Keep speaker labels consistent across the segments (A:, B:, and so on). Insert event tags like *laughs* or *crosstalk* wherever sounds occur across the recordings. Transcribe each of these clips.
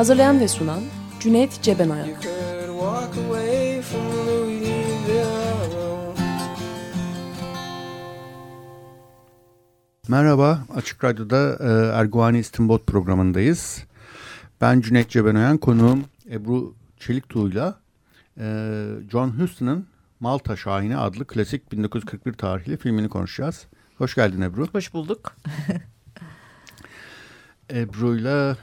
A: Hazırlayan ve sunan Cüneyt Cebenayak.
B: Merhaba, Açık Radyo'da e, Erguvani İstinbot programındayız. Ben Cüneyt Cebenoyan, konuğum Ebru Çeliktuğ'yla e, John Huston'ın Malta Şahini adlı klasik 1941 tarihli filmini konuşacağız. Hoş geldin Ebru.
C: Hoş bulduk.
B: Ebru'yla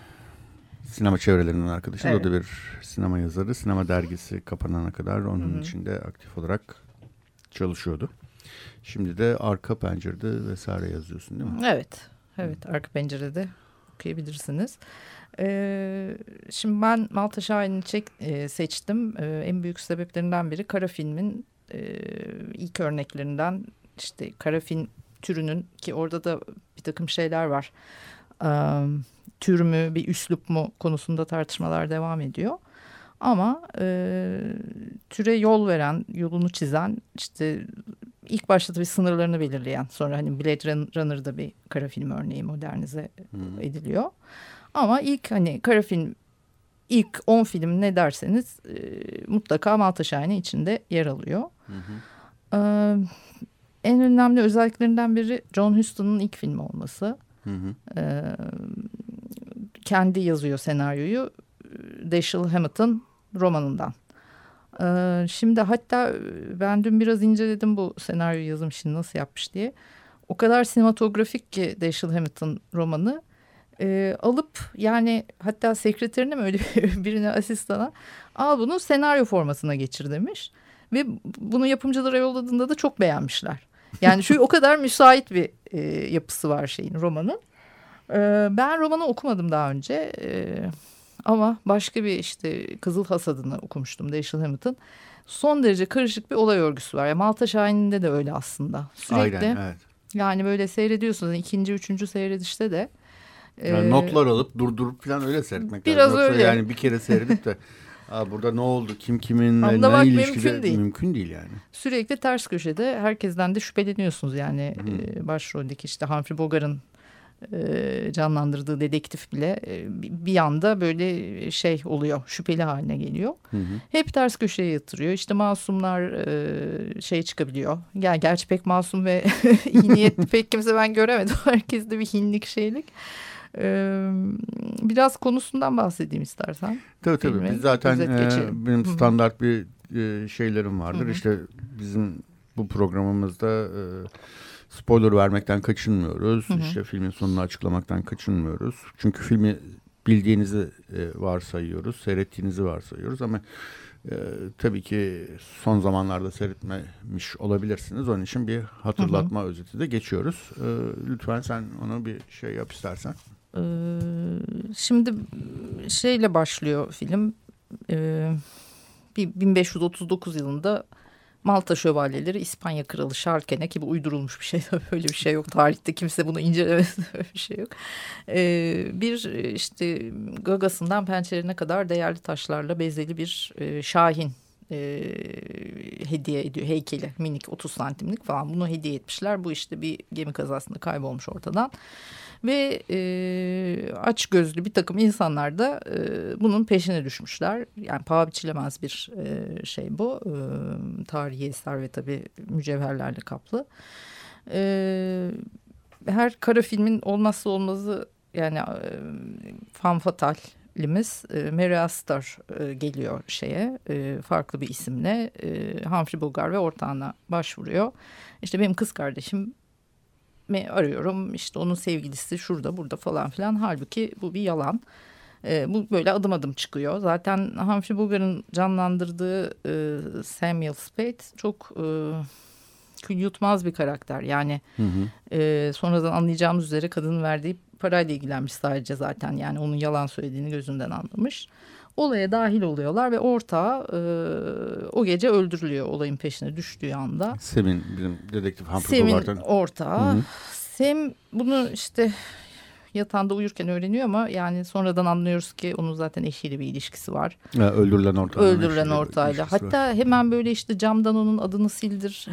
B: sinema çevrelerinin arkadaşı. Evet. O da bir sinema yazarı. Sinema dergisi kapanana kadar onun Hı -hı. içinde aktif olarak çalışıyordu. Şimdi de arka pencerede vesaire yazıyorsun değil mi?
C: Evet. Evet arka pencerede okuyabilirsiniz. Ee, şimdi ben Malta Şahin'i çek, e, seçtim. Ee, en büyük sebeplerinden biri kara filmin e, ilk örneklerinden işte kara film türünün ki orada da bir takım şeyler var e, tür mü bir üslup mu konusunda tartışmalar devam ediyor. Ama e, türe yol veren, yolunu çizen işte ilk başta tabii sınırlarını belirleyen sonra hani Blade Runner'da bir kara film örneği modernize hmm. ediliyor. Ama ilk hani kara film ilk 10 film ne derseniz e, mutlaka Malta Şahin'i içinde yer alıyor. Hı E, en önemli özelliklerinden biri John Huston'un ilk filmi olması. Hı hı. E, kendi yazıyor senaryoyu. Dashiell Hammett romanından. E, şimdi hatta ben dün biraz inceledim bu senaryo yazım işini nasıl yapmış diye. O kadar sinematografik ki Dashiell Hammett'ın romanı. E, alıp yani hatta sekreterine mi öyle *laughs* birine asistana al bunu senaryo formatına geçir demiş. Ve bunu yapımcılara yolladığında da çok beğenmişler. Yani şu o kadar müsait bir e, yapısı var şeyin romanın. E, ben romanı okumadım daha önce. E, ama başka bir işte Kızıl Hasadını okumuştum Dashiell Hammett'ın. Son derece karışık bir olay örgüsü var. Yani Malta Şahin'inde de öyle aslında. Sürekli Aynen, evet. yani böyle seyrediyorsunuz. ikinci, üçüncü seyredişte de.
B: Yani e, notlar alıp durdurup falan öyle seyretmek biraz lazım. öyle. Yani bir kere seyredip de *laughs* Aa, burada ne oldu? Kim kiminle ne ilişkide? Mümkün değil. mümkün değil yani.
C: Sürekli ters köşede herkesten de şüpheleniyorsunuz yani hmm. e, başroldeki işte Humphrey Bogart'ın e, canlandırdığı dedektif bile e, bir anda böyle şey oluyor şüpheli haline geliyor. Hı hı. Hep ters köşeye yatırıyor işte masumlar e, şey çıkabiliyor. Yani gerçi pek masum ve *laughs* iyi niyetli *laughs* pek kimse ben göremedim. *laughs* Herkeste bir hinlik şeylik. Ee, biraz konusundan bahsedeyim istersen.
B: Tabii tabii. Biz zaten e, benim standart bir e, şeylerim vardır. Hı -hı. İşte bizim bu programımızda e, spoiler vermekten kaçınmıyoruz. Hı -hı. İşte filmin sonunu açıklamaktan kaçınmıyoruz. Çünkü filmi bildiğinizi e, varsayıyoruz, seyrettiğinizi varsayıyoruz ama e, tabii ki son zamanlarda seyretmemiş olabilirsiniz. Onun için bir hatırlatma hı hı. özeti de geçiyoruz. E, lütfen sen onu bir şey yap istersen.
C: Ee, şimdi şeyle başlıyor film. Ee, 1539 yılında Malta şövalyeleri İspanya kralı Şarken'e ki bu uydurulmuş bir şey *laughs* böyle bir şey yok tarihte kimse bunu incelemedi *laughs* böyle bir şey yok. Ee, bir işte gagasından pençelerine kadar değerli taşlarla bezeli bir e, şahin e, hediye ediyor heykeli minik 30 santimlik falan bunu hediye etmişler bu işte bir gemi kazasında kaybolmuş ortadan. Ve e, aç gözlü bir takım insanlar da e, bunun peşine düşmüşler. Yani paha biçilemez bir e, şey bu. E, tarihi eser ve tabii mücevherlerle kaplı. E, her kara filmin olmazsa olmazı yani e, fan fatalimiz e, Mary Astor e, geliyor şeye e, farklı bir isimle e, Humphrey Bogart ve ortağına başvuruyor. İşte benim kız kardeşim mi arıyorum işte onun sevgilisi şurada burada falan filan halbuki bu bir yalan. E, bu böyle adım adım çıkıyor. Zaten Humphrey Bogart'ın canlandırdığı e, Samuel Spade çok e, kül yutmaz bir karakter. Yani hı hı. E, sonradan anlayacağımız üzere kadının verdiği parayla ilgilenmiş sadece zaten. Yani onun yalan söylediğini gözünden anlamış. Olaya dahil oluyorlar ve ortağı e, o gece öldürülüyor olayın peşine düştüğü anda.
B: Sem'in bizim dedektif
C: Humphrey Sem'in ortağı. Hı hı. Sem bunu işte yatağında uyurken öğreniyor ama yani sonradan anlıyoruz ki onun zaten eşiyle bir ilişkisi var.
B: Ya, öldürülen ortağıyla.
C: Öldürülen ortağıyla. Hatta var. hemen böyle işte camdan onun adını sildir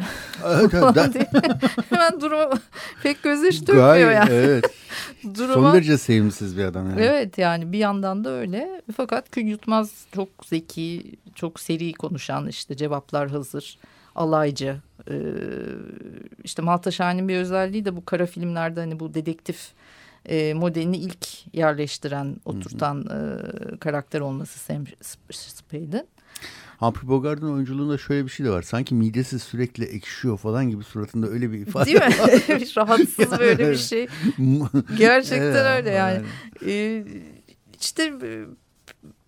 C: evet, *laughs* hemen durumu *laughs* pek gözyaşı dökmüyor yani.
B: Evet. *laughs* Duruma, Son derece sevimsiz bir adam yani.
C: Evet yani bir yandan da öyle. Fakat Kül Yutmaz çok zeki, çok seri konuşan işte cevaplar hazır, alaycı. Ee, işte Malta Şahin'in bir özelliği de bu kara filmlerde hani bu dedektif e, modelini ilk yerleştiren, oturtan e, karakter olması Sam Spade'in.
B: Humphrey Bogart'ın oyunculuğunda şöyle bir şey de var. Sanki midesi sürekli ekşiyor falan gibi suratında öyle bir ifade
C: Değil mi? var. *laughs* Rahatsız böyle bir şey. *laughs* Gerçekten evet, öyle yani. yani. Ee, işte e,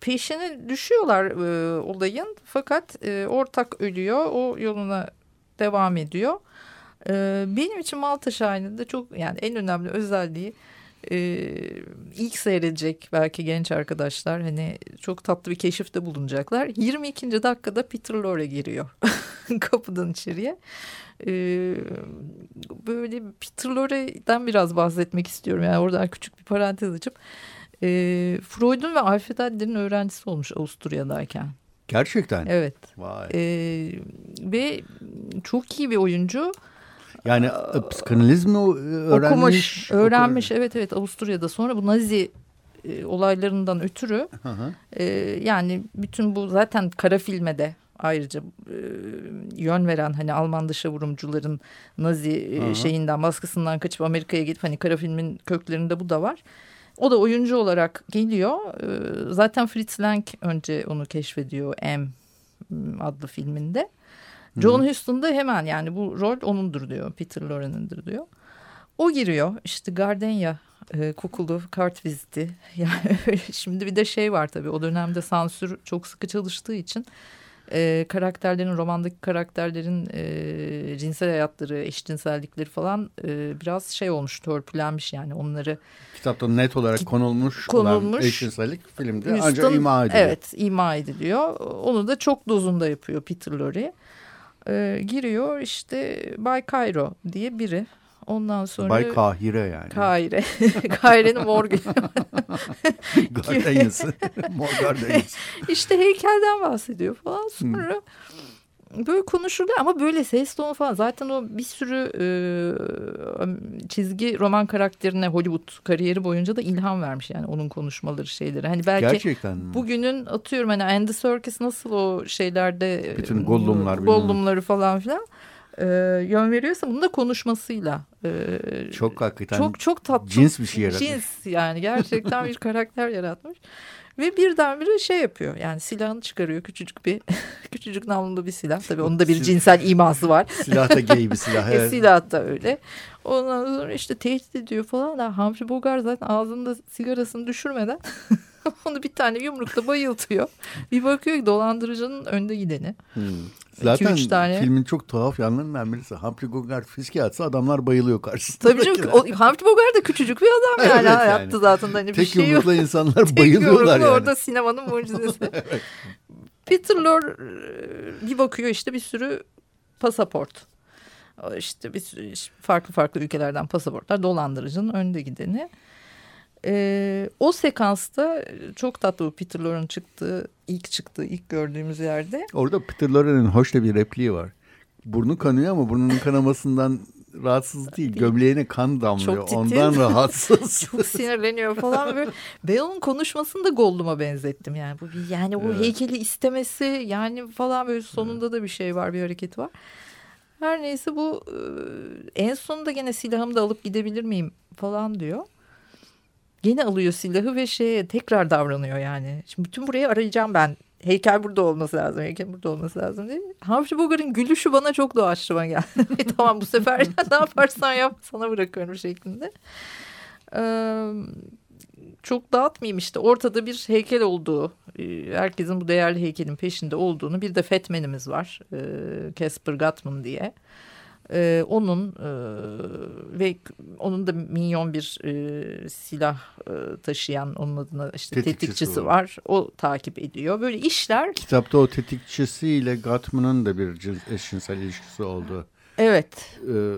C: peşine düşüyorlar e, olayın. Fakat e, ortak ölüyor. O yoluna devam ediyor. E, benim için Malta Şahin'in de çok yani en önemli özelliği e, ilk seyredecek belki genç arkadaşlar hani çok tatlı bir keşifte bulunacaklar. 22. dakikada Peter Lorre giriyor *laughs* kapıdan içeriye. E, böyle Peter Lorre'den biraz bahsetmek istiyorum. Yani oradan küçük bir parantez açıp. E, Freud'un ve Alfred Adler'in öğrencisi olmuş Avusturya'dayken.
B: Gerçekten?
C: Evet. Vay. E, ve çok iyi bir oyuncu.
B: Yani e, psikanaliz mi öğrenmiş? Okumuş,
C: öğrenmiş. Okur. Evet evet Avusturya'da. Sonra bu Nazi e, olaylarından ötürü hı hı. E, yani bütün bu zaten kara filme de ayrıca e, yön veren hani Alman dışa vurumcuların Nazi e, şeyinden baskısından kaçıp Amerika'ya gidip hani kara filmin köklerinde bu da var. O da oyuncu olarak geliyor. E, zaten Fritz Lang önce onu keşfediyor M adlı filminde. John Huston da hemen yani bu rol onundur diyor. Peter Lorre'nindir diyor. O giriyor işte Gardenia e, kokulu kart viziti. *laughs* Yani şimdi bir de şey var tabii o dönemde sansür çok sıkı çalıştığı için e, karakterlerin romandaki karakterlerin e, cinsel hayatları, eşcinsellikleri falan e, biraz şey olmuş, törpülenmiş yani onları.
B: Kitapta net olarak konulmuş, konulmuş olan eşcinsellik filmde Houston, ancak ima ediliyor.
C: Evet, ima ediliyor. Onu da çok dozunda yapıyor Peter Lorre e, giriyor işte Bay Cairo diye biri. Ondan sonra...
B: Bay Kahire yani.
C: Kahire. *laughs* Kahire'nin morgu.
B: Gardanyası. Mor *laughs* gardanyası. *laughs*
C: işte heykelden bahsediyor falan. Sonra hmm böyle konuşuluyor ama böyle ses tonu falan zaten o bir sürü e, çizgi roman karakterine Hollywood kariyeri boyunca da ilham vermiş yani onun konuşmaları şeyleri. Hani belki
B: Gerçekten
C: bugünün atıyorum hani Andy Serkis nasıl o şeylerde
B: bütün Gollumlar
C: Gollumları falan filan e, yön veriyorsa bunun da konuşmasıyla e,
B: çok hakikaten
C: çok çok tatlı
B: cins bir şey yaratmış.
C: Cins yani gerçekten bir karakter yaratmış. Ve birdenbire şey yapıyor. Yani silahını çıkarıyor küçücük bir *laughs* küçücük namlulu bir silah. Tabii onun da bir cinsel iması var.
B: silah da gay bir *laughs* silah.
C: E, evet. silah da öyle. Ondan sonra işte tehdit ediyor falan. Da Humphrey Bogart zaten ağzında sigarasını düşürmeden *laughs* *laughs* onu bir tane yumrukla bayıltıyor. Bir bakıyor ki dolandırıcının önde gideni. Hmm.
B: Zaten iki, tane. filmin çok tuhaf yanlarından birisi. Humphrey Bogart fiske atsa adamlar bayılıyor karşısında.
C: Tabii canım. O, Humphrey Bogart da küçücük bir adam yani. evet, yani. Yaptı zaten. Hani
B: Tek şey yumrukla yok. insanlar *laughs* bayılıyorlar Tek yani.
C: orada sinemanın mucizesi. *laughs* evet. Peter Lorre bir bakıyor işte bir sürü pasaport. İşte bir sürü farklı farklı ülkelerden pasaportlar dolandırıcının önde gideni. Ee, o sekansta çok tatlı bu Peter Lorre'ın çıktığı, ilk çıktığı, ilk gördüğümüz yerde.
B: Orada Peter Lorre'nin hoş da bir repliği var. Burnu kanıyor ama burnunun kanamasından rahatsız değil. Gömleğine kan damlıyor. Çok Ondan rahatsız. *laughs*
C: Çok sinirleniyor falan. Böyle. Ben onun konuşmasını da Gollum'a benzettim. Yani bu bir, yani o evet. heykeli istemesi yani falan böyle sonunda da bir şey var, bir hareket var. Her neyse bu en sonunda gene silahımı da alıp gidebilir miyim falan diyor. Gene alıyor silahı ve şeye tekrar davranıyor yani. Şimdi bütün burayı arayacağım ben. Heykel burada olması lazım. Heykel burada olması lazım diye. Humphrey Bogart'ın gülüşü bana çok doğaçlama geldi. *laughs* tamam bu sefer *laughs* ne yaparsan yap sana bırakıyorum şeklinde. Ee, çok dağıtmayayım işte ortada bir heykel olduğu herkesin bu değerli heykelin peşinde olduğunu bir de Fetmen'imiz var Casper Gutman diye E, onun e, ve onun da minyon bir e, silah e, taşıyan onun adına işte tetikçisi, tetikçisi var. var. O takip ediyor. Böyle işler.
B: Kitapta o tetikçisiyle Gatman'ın da bir eşcinsel ilişkisi oldu.
C: Evet.
B: Ee,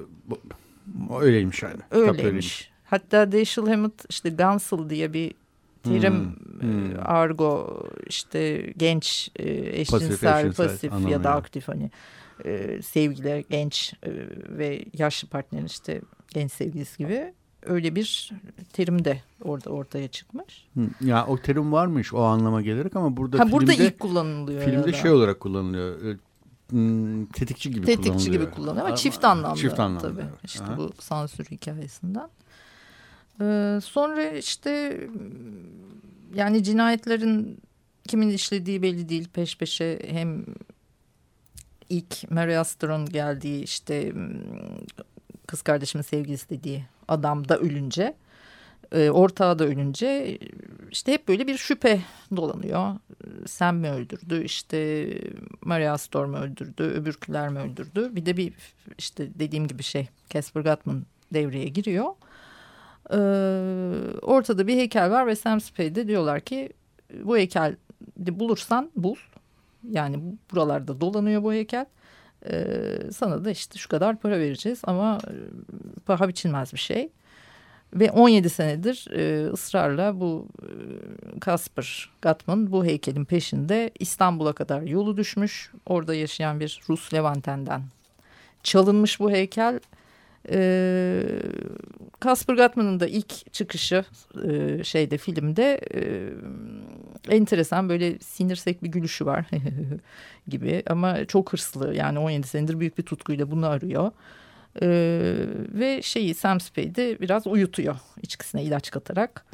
B: öyleymiş yani.
C: Öyleymiş. öyleymiş. Hatta Dashiell Hammett işte Gunsel diye bir terim hmm, hmm. argo işte genç eşcinsel pasif, pasif ya da aktif hani e, sevgili genç e, ve yaşlı partnerin işte genç sevgilisi gibi öyle bir terim de orada ortaya çıkmış.
B: Ya o terim varmış o anlama gelerek ama burada
C: ha,
B: filmde
C: burada ilk kullanılıyor.
B: Filmde şey olarak kullanılıyor. Tetikçi gibi
C: tetikçi
B: kullanılıyor.
C: Gibi kullanılıyor ama çift anlamda.
B: Çift anlamda.
C: Tabii. İşte Aha. bu sansür hikayesinden. Ee, sonra işte yani cinayetlerin kimin işlediği belli değil peş peşe hem ilk Mary Astor'un geldiği işte kız kardeşimin sevgilisi dediği adam da ölünce e, ortağı da ölünce işte hep böyle bir şüphe dolanıyor. Sen mi öldürdü işte Maria Astor mu öldürdü öbürküler mi öldürdü bir de bir işte dediğim gibi şey Casper Gutman devreye giriyor. Ee, ortada bir heykel var ve Sam Spade'de diyorlar ki bu heykel bulursan bul yani buralarda dolanıyor bu heykel. Ee, sana da işte şu kadar para vereceğiz ama e, paha biçilmez bir şey. Ve 17 senedir e, ısrarla bu e, Kasper Gatman bu heykelin peşinde İstanbul'a kadar yolu düşmüş. Orada yaşayan bir Rus Levanten'den çalınmış bu heykel Kasper Gatman'ın da ilk çıkışı e, şeyde filmde e, enteresan böyle sinirsek bir gülüşü var *laughs* gibi ama çok hırslı yani 17 senedir büyük bir tutkuyla bunu arıyor. Ee, ve şeyi Sam Spade'i biraz uyutuyor içkisine ilaç katarak.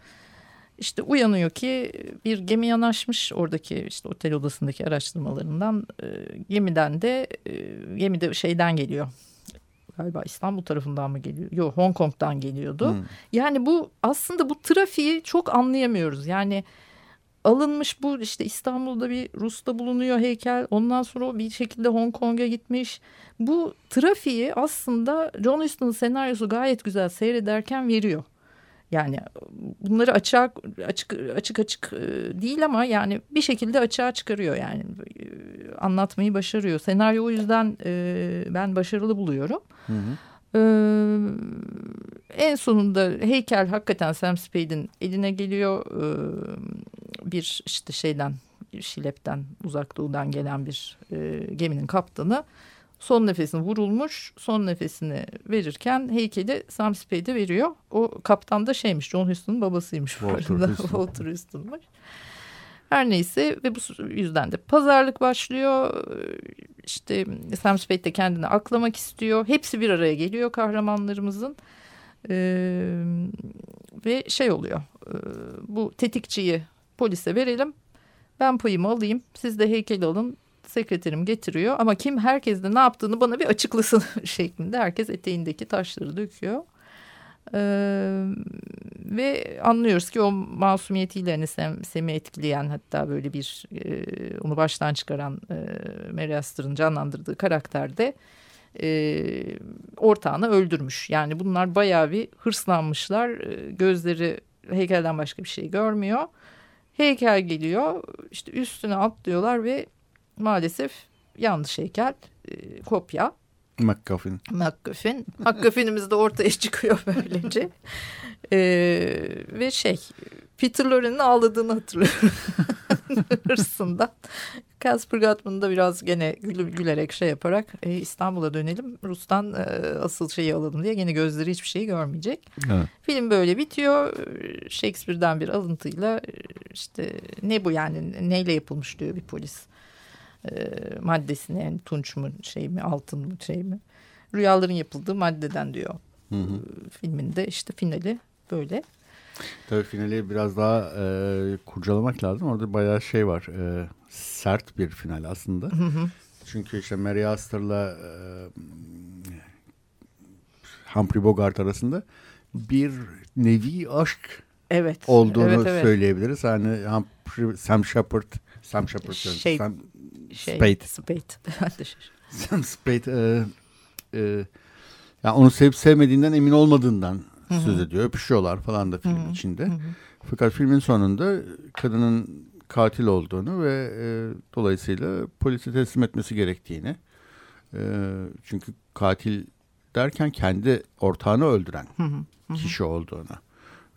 C: İşte uyanıyor ki bir gemi yanaşmış oradaki işte otel odasındaki araştırmalarından e, gemiden de e, gemide şeyden geliyor galiba İstanbul tarafından mı geliyor? Yok Hong Kong'dan geliyordu. Hmm. Yani bu aslında bu trafiği çok anlayamıyoruz. Yani alınmış bu işte İstanbul'da bir Rus'ta bulunuyor heykel. Ondan sonra o bir şekilde Hong Kong'a gitmiş. Bu trafiği aslında John Huston'ın senaryosu gayet güzel seyrederken veriyor. Yani bunları açık açık açık açık e, değil ama yani bir şekilde açığa çıkarıyor yani e, anlatmayı başarıyor. Senaryo o yüzden e, ben başarılı buluyorum. Hı hı. Ee, en sonunda heykel hakikaten Sam Spade'in eline geliyor. Ee, bir işte şeyden Şilep'ten uzak doğudan gelen bir e, geminin kaptanı son nefesini vurulmuş. Son nefesini verirken heykeli Sam Spade veriyor. O kaptan da şeymiş John Huston'un babasıymış. Walter. *laughs* Walter Huston'muş. Her neyse ve bu yüzden de pazarlık başlıyor. İşte Sam Spade de kendini aklamak istiyor. Hepsi bir araya geliyor kahramanlarımızın. Ee, ve şey oluyor. E, bu tetikçiyi polise verelim. Ben payımı alayım. Siz de heykeli alın sekreterim getiriyor ama kim herkes de ne yaptığını bana bir açıklasın *laughs* şeklinde herkes eteğindeki taşları döküyor. Ee, ve anlıyoruz ki o masumiyetiyle hani Sem, Sem'i etkileyen hatta böyle bir e, onu baştan çıkaran e, Mary Astor'ın canlandırdığı karakterde e, ortağını öldürmüş. Yani bunlar bayağı bir hırslanmışlar. E, gözleri heykelden başka bir şey görmüyor. Heykel geliyor işte üstüne atlıyorlar ve maalesef yanlış heykel e, kopya.
B: McGuffin.
C: McGuffin. McGuffin'imiz de ortaya *laughs* çıkıyor böylece. ee, ve şey Peter Lorre'nin ağladığını hatırlıyorum. Hırsından. Casper Gutman'ı da biraz gene gül, gülerek şey yaparak e, İstanbul'a dönelim. Rus'tan e, asıl şeyi alalım diye gene gözleri hiçbir şeyi görmeyecek. Evet. Film böyle bitiyor. Shakespeare'den bir alıntıyla e, işte ne bu yani neyle yapılmış diyor bir polis e, maddesine yani tunç mu şey mi altın mı şey mi rüyaların yapıldığı maddeden diyor hı hı. E, filminde işte finali böyle.
B: Tabii finali biraz daha e, kurcalamak lazım. Orada bayağı şey var. E, sert bir final aslında. Hı hı. Çünkü işte Mary Astor'la e, Humphrey Bogart arasında bir nevi aşk
C: evet,
B: olduğunu
C: evet, evet.
B: söyleyebiliriz. Hani Humphrey, Sam Shepard, Sam Shepard, şey, Sam
C: şey, Spade. Spade. *laughs* *laughs*
B: Spade e, e, Yani onu sevip sevmediğinden emin olmadığından Hı-hı. söz ediyor. Öpüşüyorlar falan da film Hı-hı. içinde. Hı-hı. Fakat filmin sonunda kadının katil olduğunu ve e, dolayısıyla polise teslim etmesi gerektiğini. E, çünkü katil derken kendi ortağını öldüren Hı-hı. kişi olduğunu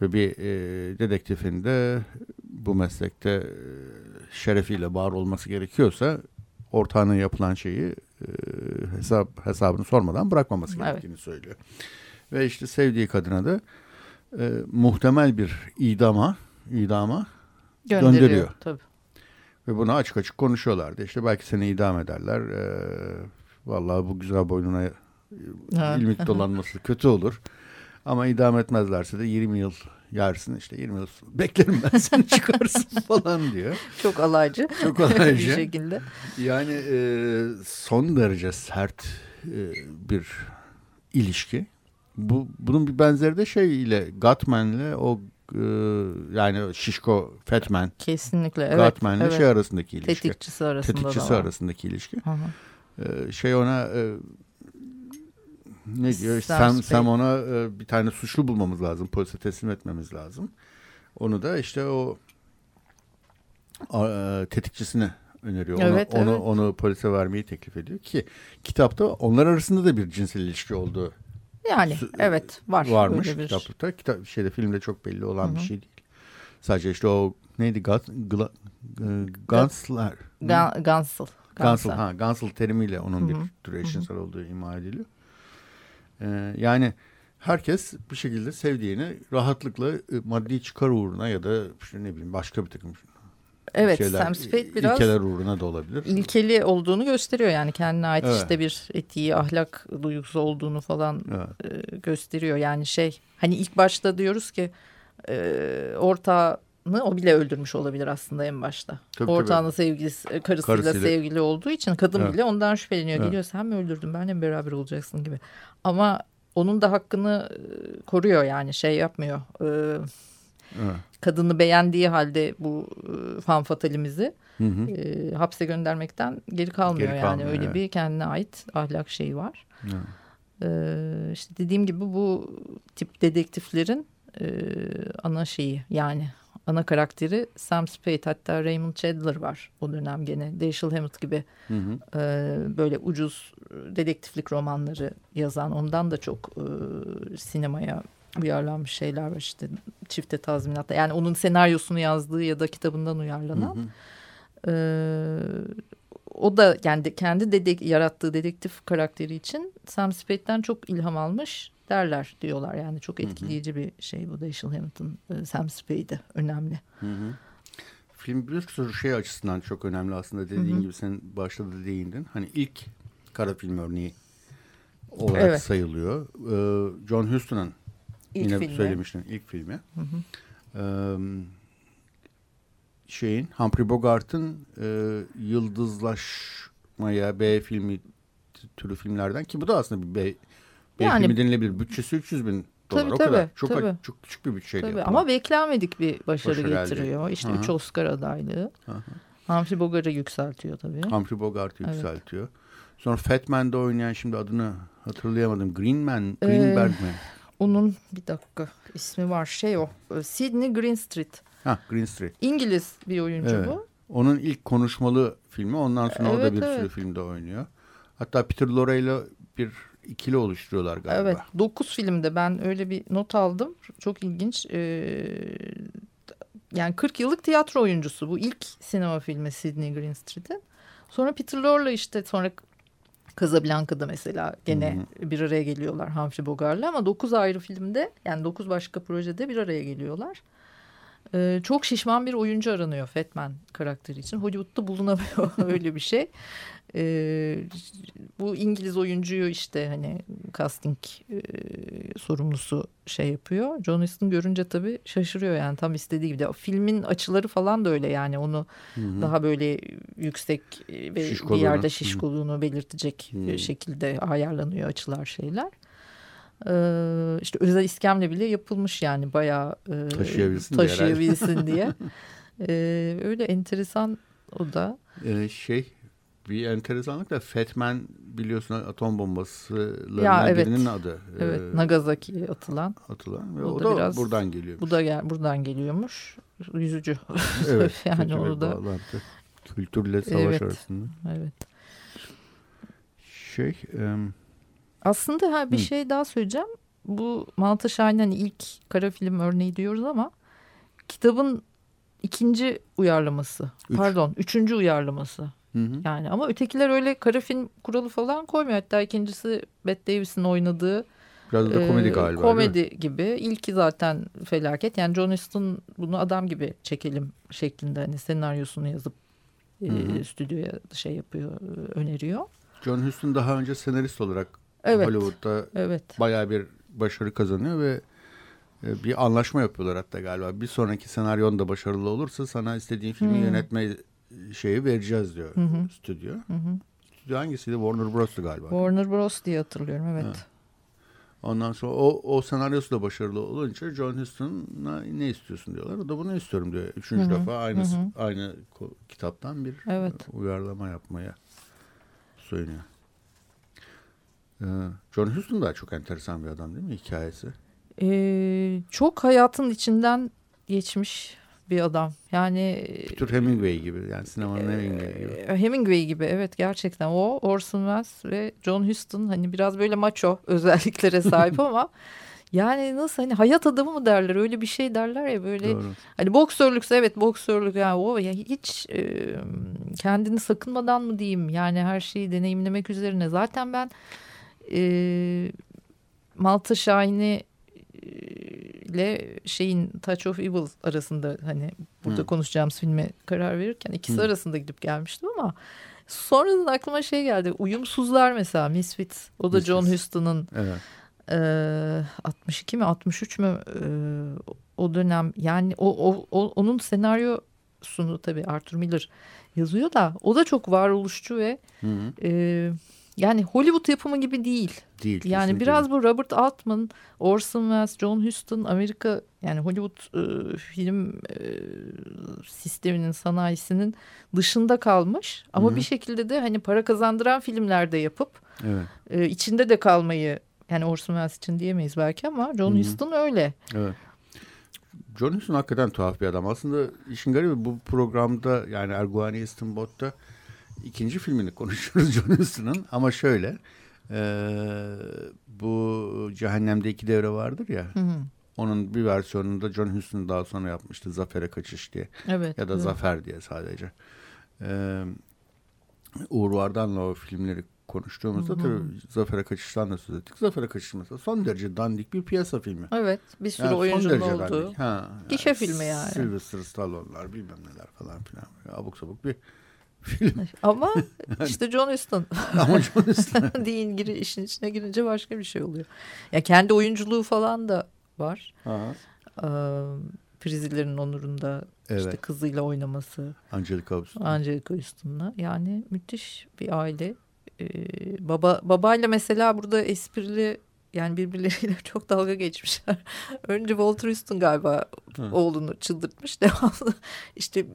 B: ve bir e, dedektifin de bu meslekte e, şerefiyle var olması gerekiyorsa ortağının yapılan şeyi e, hesap hesabını sormadan bırakmaması gerektiğini evet. söylüyor. Ve işte sevdiği kadına da e, muhtemel bir idama idama gönderiyor. gönderiyor. Tabii. Ve bunu açık açık konuşuyorlardı. İşte belki seni idam ederler. E, vallahi bu güzel boynuna ilmik dolanması kötü olur. Ama idam etmezlerse de 20 yıl yersin işte 20 yıl *laughs* beklerim ben seni çıkarsın *laughs* falan diyor.
C: Çok alaycı.
B: Çok alaycı. *laughs* bir şekilde. Yani e, son derece sert e, bir ilişki. Bu bunun bir benzeri de şey ile Gatman'le o e, yani Şişko Fatman.
C: Kesinlikle evet.
B: Gatman'le
C: evet.
B: şey arasındaki ilişki.
C: Tetikçisi arasında
B: Tetikçisi arasındaki ilişki. Hı hı. E, şey ona e, ne diyor? Sam, Sam ona e, bir tane suçlu bulmamız lazım. Polise teslim etmemiz lazım. Onu da işte o e, tetikçisine öneriyor. Evet, onu, evet. onu onu polise vermeyi teklif ediyor ki kitapta onlar arasında da bir cinsel ilişki olduğu
C: yani evet var
B: varmış bir... kitapta. Kitap şeyde filmde çok belli olan Hı-hı. bir şey değil. Sadece işte o neydi Gat, gla, Gansler.
C: Gansel.
B: Gansel ha Gansel terimiyle onun Hı-hı. bir tür eşcinsel olduğu ima ediliyor. Ee, yani herkes bir şekilde sevdiğini rahatlıkla e, maddi çıkar uğruna ya da işte ne bileyim başka bir takım
C: Evet şeyler, Sam Spade biraz
B: ilkeler uğruna da olabilir.
C: İlkeli olduğunu gösteriyor yani kendine ait evet. işte bir etiği ahlak duygusu olduğunu falan evet. e, gösteriyor. Yani şey hani ilk başta diyoruz ki e, ortağını o bile öldürmüş olabilir aslında en başta. Tabii, Ortağının tabii. sevgilisi karısıyla, karısıyla sevgili olduğu için kadın evet. bile ondan şüpheleniyor. Evet. Geliyor sen mi öldürdün benle mi beraber olacaksın gibi. Ama onun da hakkını e, koruyor yani şey yapmıyor. E, evet. Kadını beğendiği halde bu e, fanfatalimizi hı hı. E, hapse göndermekten geri kalmıyor geri yani. Öyle evet. bir kendine ait ahlak şeyi var. Evet. E, işte dediğim gibi bu tip dedektiflerin e, ana şeyi yani ana karakteri Sam Spade. Hatta Raymond Chandler var o dönem gene. Dashiell Hammett gibi hı hı. E, böyle ucuz dedektiflik romanları yazan ondan da çok e, sinemaya uyarlanmış şeyler var işte çifte tazminatta yani onun senaryosunu yazdığı ya da kitabından uyarlanan. Hı hı. E, o da yani kendi dedek, yarattığı dedektif karakteri için Sam Spade'den çok ilham almış derler diyorlar. Yani çok etkileyici bir şey bu Dashiell Hammond'ın e, Sam Spade'i önemli. Hı hı.
B: Film bir sürü şey açısından çok önemli aslında dediğin hı hı. gibi sen başta da değindin. Hani ilk kara film örneği olarak evet. sayılıyor. Ee, John Huston'ın yine filmi. söylemiştin ilk filmi. Hı hı. Ee, şeyin Humphrey Bogart'ın e, yıldızlaşmaya B filmi türü filmlerden ki bu da aslında bir B yani, filmi denilebilir. Bütçesi 300 bin dolar tabii, o tabii, kadar. Çok, tabii. çok küçük bir bütçeyle tabii.
C: Ama beklenmedik bir başarı Başarı getiriyor. Elde. İşte 3 Oscar adaylığı. Aha. Humphrey Bogart'ı yükseltiyor tabii.
B: Humphrey Bogart'ı evet. yükseltiyor. Sonra Fat Man'da oynayan şimdi adını hatırlayamadım. Green Man, Greenberg ee, mi?
C: Onun bir dakika ismi var şey o. Sydney Greenstreet.
B: Ha Greenstreet.
C: İngiliz bir oyuncu evet. bu.
B: Onun ilk konuşmalı filmi. Ondan sonra evet, o da bir evet. sürü filmde oynuyor. Hatta Peter Lorre ile bir ikili oluşturuyorlar galiba.
C: Evet dokuz filmde ben öyle bir not aldım. Çok ilginç. Ee, yani 40 yıllık tiyatro oyuncusu bu ilk sinema filmi Sydney Greenstreet'in. Sonra Peter Lorre'la işte sonra Casablanca'da mesela gene Hı-hı. bir araya geliyorlar Humphrey Bogart'la ama dokuz ayrı filmde yani dokuz başka projede bir araya geliyorlar. Ee, çok şişman bir oyuncu aranıyor Fatman karakteri için. Hollywood'da bulunamıyor *laughs* öyle bir şey. Ee, bu İngiliz oyuncuyu işte hani casting e, sorumlusu şey yapıyor. John Huston görünce tabii şaşırıyor yani tam istediği gibi. Filmin açıları falan da öyle yani onu hı hı. daha böyle yüksek ve şişkoluğunu. bir yerde şişkoluğunu hı. belirtecek hı. şekilde ayarlanıyor açılar şeyler. Ee, işte özel iskemle bile yapılmış yani bayağı
B: e, taşıyabilsin,
C: taşıyabilsin diye. diye. *laughs* Ee, öyle enteresan o da.
B: Ee, şey bir enteresanlık da Fetman biliyorsun atom bombasılarından evet. birinin adı.
C: Evet ee, Nagasaki'ye atılan.
B: Atılan ve o, o da, da biraz, buradan geliyor.
C: Bu da gel, buradan geliyormuş. Yüzücü. *laughs* Evet. yani orada.
B: Bağlantı. Kültürle savaş evet, arasında.
C: Evet.
B: Şey. Um,
C: Aslında ha, bir hı. şey daha söyleyeceğim. Bu Malta Şahin'in ilk kara film örneği diyoruz ama kitabın ikinci uyarlaması. Üç. Pardon üçüncü uyarlaması. Hı hı. Yani ama ötekiler öyle kara film kuralı falan koymuyor. Hatta ikincisi Bette Davis'in oynadığı
B: Biraz da komedi galiba.
C: Komedi gibi. İlki zaten felaket. Yani John Huston bunu adam gibi çekelim şeklinde hani senaryosunu yazıp E, stüdyoya şey yapıyor, öneriyor.
B: John Huston daha önce senarist olarak evet. Hollywood'da evet. bayağı bir başarı kazanıyor ve bir anlaşma yapıyorlar hatta galiba. Bir sonraki senaryon da başarılı olursa sana istediğin filmi hmm. yönetme şeyi vereceğiz diyor hı hı. stüdyo. Hı hı. Stüdyo hangisiydi? Warner Bros'tu galiba.
C: Warner Bros diye hatırlıyorum evet. Ha.
B: Ondan sonra o, o senaryosu da başarılı olunca John Huston'a ne istiyorsun diyorlar. O da bunu istiyorum diyor. Üçüncü Hı-hı. defa aynı Hı-hı. aynı kitaptan bir evet. uyarlama yapmaya söylüyor. Ee, John Huston da çok enteresan bir adam değil mi hikayesi?
C: Ee, çok hayatın içinden geçmiş bir adam. Yani
B: Peter Hemingway gibi yani sinemanın e, Hemingway gibi.
C: Hemingway gibi evet gerçekten o Orson Welles ve John Huston hani biraz böyle macho *laughs* özelliklere sahip *laughs* ama yani nasıl hani hayat adamı mı derler öyle bir şey derler ya böyle Doğru. hani boksörlükse evet boksörlük yani o ya hiç e, kendini sakınmadan mı diyeyim yani her şeyi deneyimlemek üzerine zaten ben e, Malta Şahin'i ile şeyin Touch of Evil arasında hani burada Hı. konuşacağımız filme karar verirken ikisi Hı. arasında gidip gelmiştim ama sonradan aklıma şey geldi. Uyumsuzlar mesela Misfits. O da Misfits. John Huston'ın evet. e, 62 mi 63 mü e, o dönem yani o, o, o onun senaryosunu tabii Arthur Miller yazıyor da o da çok varoluşçu ve hı hı. E, yani Hollywood yapımı gibi değil.
B: Değil.
C: Yani biraz bu Robert Altman, Orson Welles, John Huston, Amerika yani Hollywood e, film e, sisteminin sanayisinin dışında kalmış. Ama Hı bir şekilde de hani para kazandıran filmlerde yapıp evet. e, içinde de kalmayı yani Orson Welles için diyemeyiz belki ama John -hı. Huston öyle.
B: Evet. John Huston hakikaten tuhaf bir adam. Aslında işin garibi bu programda yani Erguani İstanbul'da ikinci filmini konuşuyoruz *laughs* John Huston'ın ama şöyle e, bu Cehennem'de iki devre vardır ya. Hı hı. Onun bir versiyonunda John Huston daha sonra yapmıştı Zafer'e Kaçış diye.
C: Evet.
B: Ya da evet. Zafer diye sadece. Ee, Uğur Vardan'la o filmleri konuştuğumuzda Hı-hı. tabii Zafer'e Kaçış'tan da söz ettik. Zafer'e Kaçış mesela son derece dandik bir piyasa filmi.
C: Evet bir sürü yani oyuncunun olduğu. Ha, Gişe yani, filmi yani.
B: Sylvester Stallone'lar bilmem neler falan filan. Abuk sabuk bir film.
C: Ama *laughs* işte John Huston.
B: Ama John Huston. *laughs*
C: Deyin giri, işin içine girince başka bir şey oluyor. Ya kendi oyunculuğu falan da var. Aha. Ee, Prizilerin onurunda evet. işte kızıyla oynaması.
B: Angelica Houston.
C: Angelica Houston'la. Yani müthiş bir aile. Ee, baba babayla mesela burada esprili yani birbirleriyle *laughs* çok dalga geçmişler. Önce Walter Houston galiba Hı. oğlunu çıldırtmış. Devamlı işte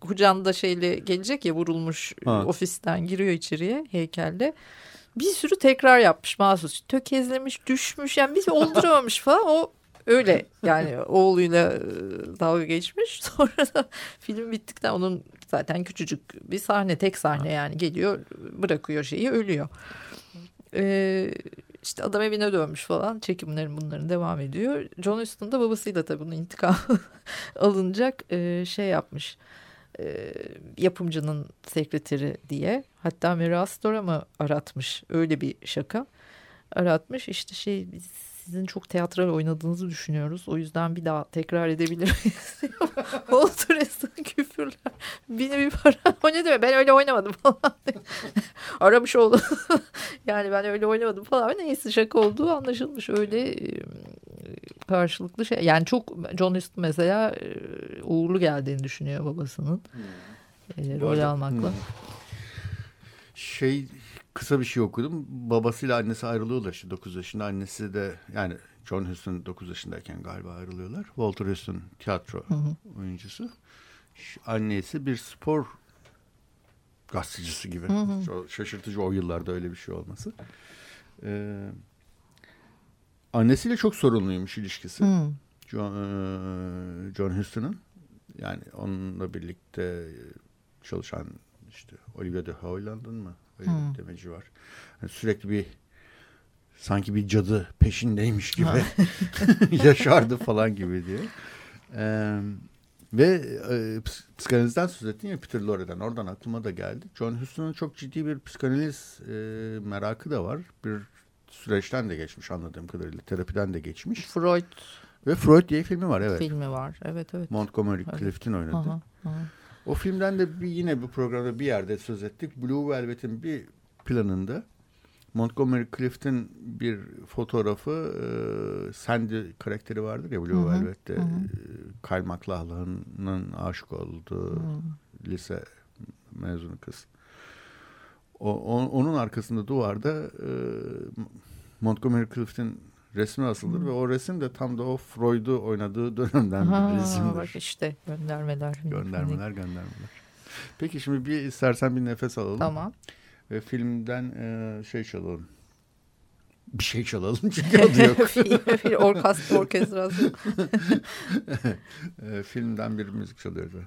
C: kucağında şeyle gelecek ya vurulmuş ha. ofisten giriyor içeriye heykelde. Bir sürü tekrar yapmış mahsus. Tökezlemiş, düşmüş yani bir olduramamış falan. O öyle yani oğluyla e, dalga geçmiş. *laughs* Sonra da film bittikten onun zaten küçücük bir sahne tek sahne yani geliyor bırakıyor şeyi ölüyor. Ee, işte adam evine dönmüş falan çekimlerin bunların devam ediyor. John Huston da babasıyla tabii bunun intikam *laughs* alınacak e, şey yapmış e, yapımcının sekreteri diye. Hatta Mary Astor'a mı aratmış öyle bir şaka. Aratmış işte şey sizin çok teatral oynadığınızı düşünüyoruz. O yüzden bir daha tekrar edebilir miyiz? *laughs* Walter küfürler. Bini bir para. O ne demek ben öyle oynamadım falan. *laughs* Aramış oldu. *laughs* yani ben öyle oynamadım falan. Neyse şaka olduğu anlaşılmış. Öyle karşılıklı şey. Yani çok John Huston mesela uğurlu geldiğini düşünüyor babasının. Hmm. E, rol almakla. Hmm.
B: Şey kısa bir şey okudum. Babasıyla annesi ayrılıyorlar işte 9 yaşında. Annesi de yani John Huston 9 yaşındayken galiba ayrılıyorlar. Walter Huston tiyatro hı hı. oyuncusu. Annesi bir spor gazetecisi gibi. Hı hı. Şaşırtıcı o yıllarda öyle bir şey olması. Ee, annesiyle çok sorunluymuş ilişkisi. Hı. John, e, John Huston'ın. Yani onunla birlikte çalışan işte Olivia de Havilland'ın mı? Öyle hmm. demeci var. Yani sürekli bir sanki bir cadı peşindeymiş gibi *laughs* yaşardı falan gibi diye. Ee, ve e, psikanalizden söz ettin ya Peter Lorre'den oradan aklıma da geldi. John Huston'un çok ciddi bir psikanaliz e, merakı da var. Bir süreçten de geçmiş anladığım kadarıyla. Terapiden de geçmiş.
C: Freud.
B: Ve Freud diye filmi var evet.
C: Filmi var evet evet.
B: Montgomery evet. Clift'in oynadı. Aha, aha. O filmden de bir, yine bu programda bir yerde söz ettik. Blue Velvet'in bir planında Montgomery Clift'in bir fotoğrafı e, Sandy karakteri vardır ya Blue hı hı, Velvet'te hı. E, Kyle MacLachlan'ın aşık olduğu hı. lise mezunu kız. O, on, onun arkasında duvarda e, Montgomery Clift'in resmi asılır hmm. ve o resim de tam da o Freud'u oynadığı dönemden ha, bir resimdir.
C: Bak işte göndermeler.
B: Göndermeler göndermeler. Peki şimdi bir istersen bir nefes alalım.
C: Tamam.
B: Ve filmden e, şey çalalım. Bir şey çalalım çünkü *laughs* adı yok.
C: bir orkestra orkestrası. *laughs*
B: e, filmden bir müzik çalıyoruz.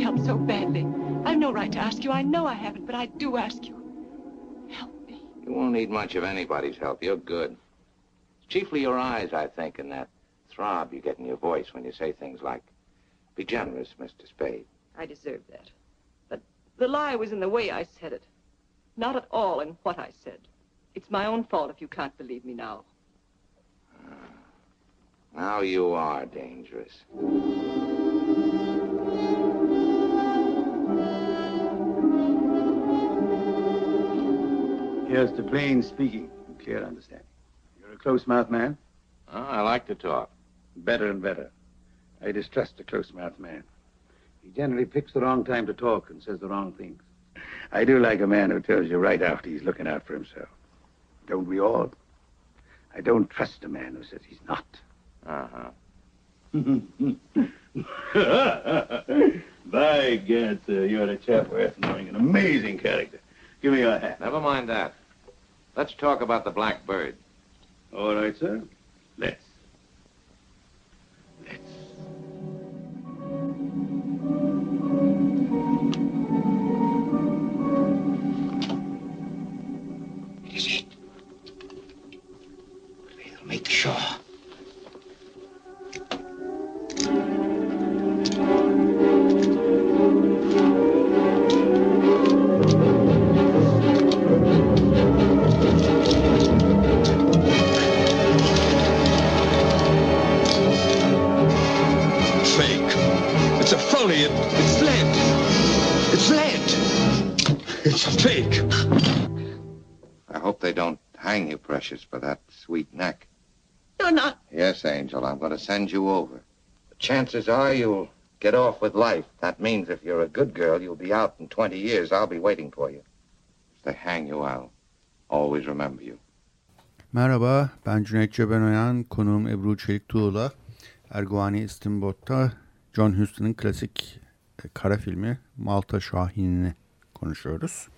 D: I
E: have no right to ask you. I know I haven't, but I
D: do ask you. Help me. You won't need much of anybody's help. You're good. It's chiefly your eyes, I think, and that throb you get in your voice when you say things like, be generous, Mr. Spade.
F: I deserve that. But the lie was in the way I said it. Not at all in what I said. It's my own fault if you can't believe me now.
D: Uh, now you are dangerous.
G: Here's to plain speaking and clear understanding. You're a close-mouthed man?
D: Oh, I like to talk.
G: Better and better. I distrust a close-mouthed man. He generally picks the wrong time to talk and says the wrong things. I do like a man who tells you right after he's looking out for himself. Don't we all? I don't trust a man who says he's not.
D: Uh-huh. *laughs*
G: By gad, sir, you're a chap worth knowing. An amazing character. Give me your hat.
D: Never mind that. Let's talk about the Blackbird.
G: All right, sir. Let's.
D: Precious, for that sweet neck.
F: You're not.
D: Yes, Angel, I'm going to send you over. The chances are you'll get off with life. That means if you're a good girl, you'll be out in 20 years. I'll be waiting for you. If they hang you, I'll always remember you.
B: Merhaba, ben Cüneyt Cebenoyan, konuğum Ebru Çelik Tuğla. Erguvani İstimbot'ta John Huston'ın klasik e, kara filmi Malta Şahini'ni konuşuyoruz.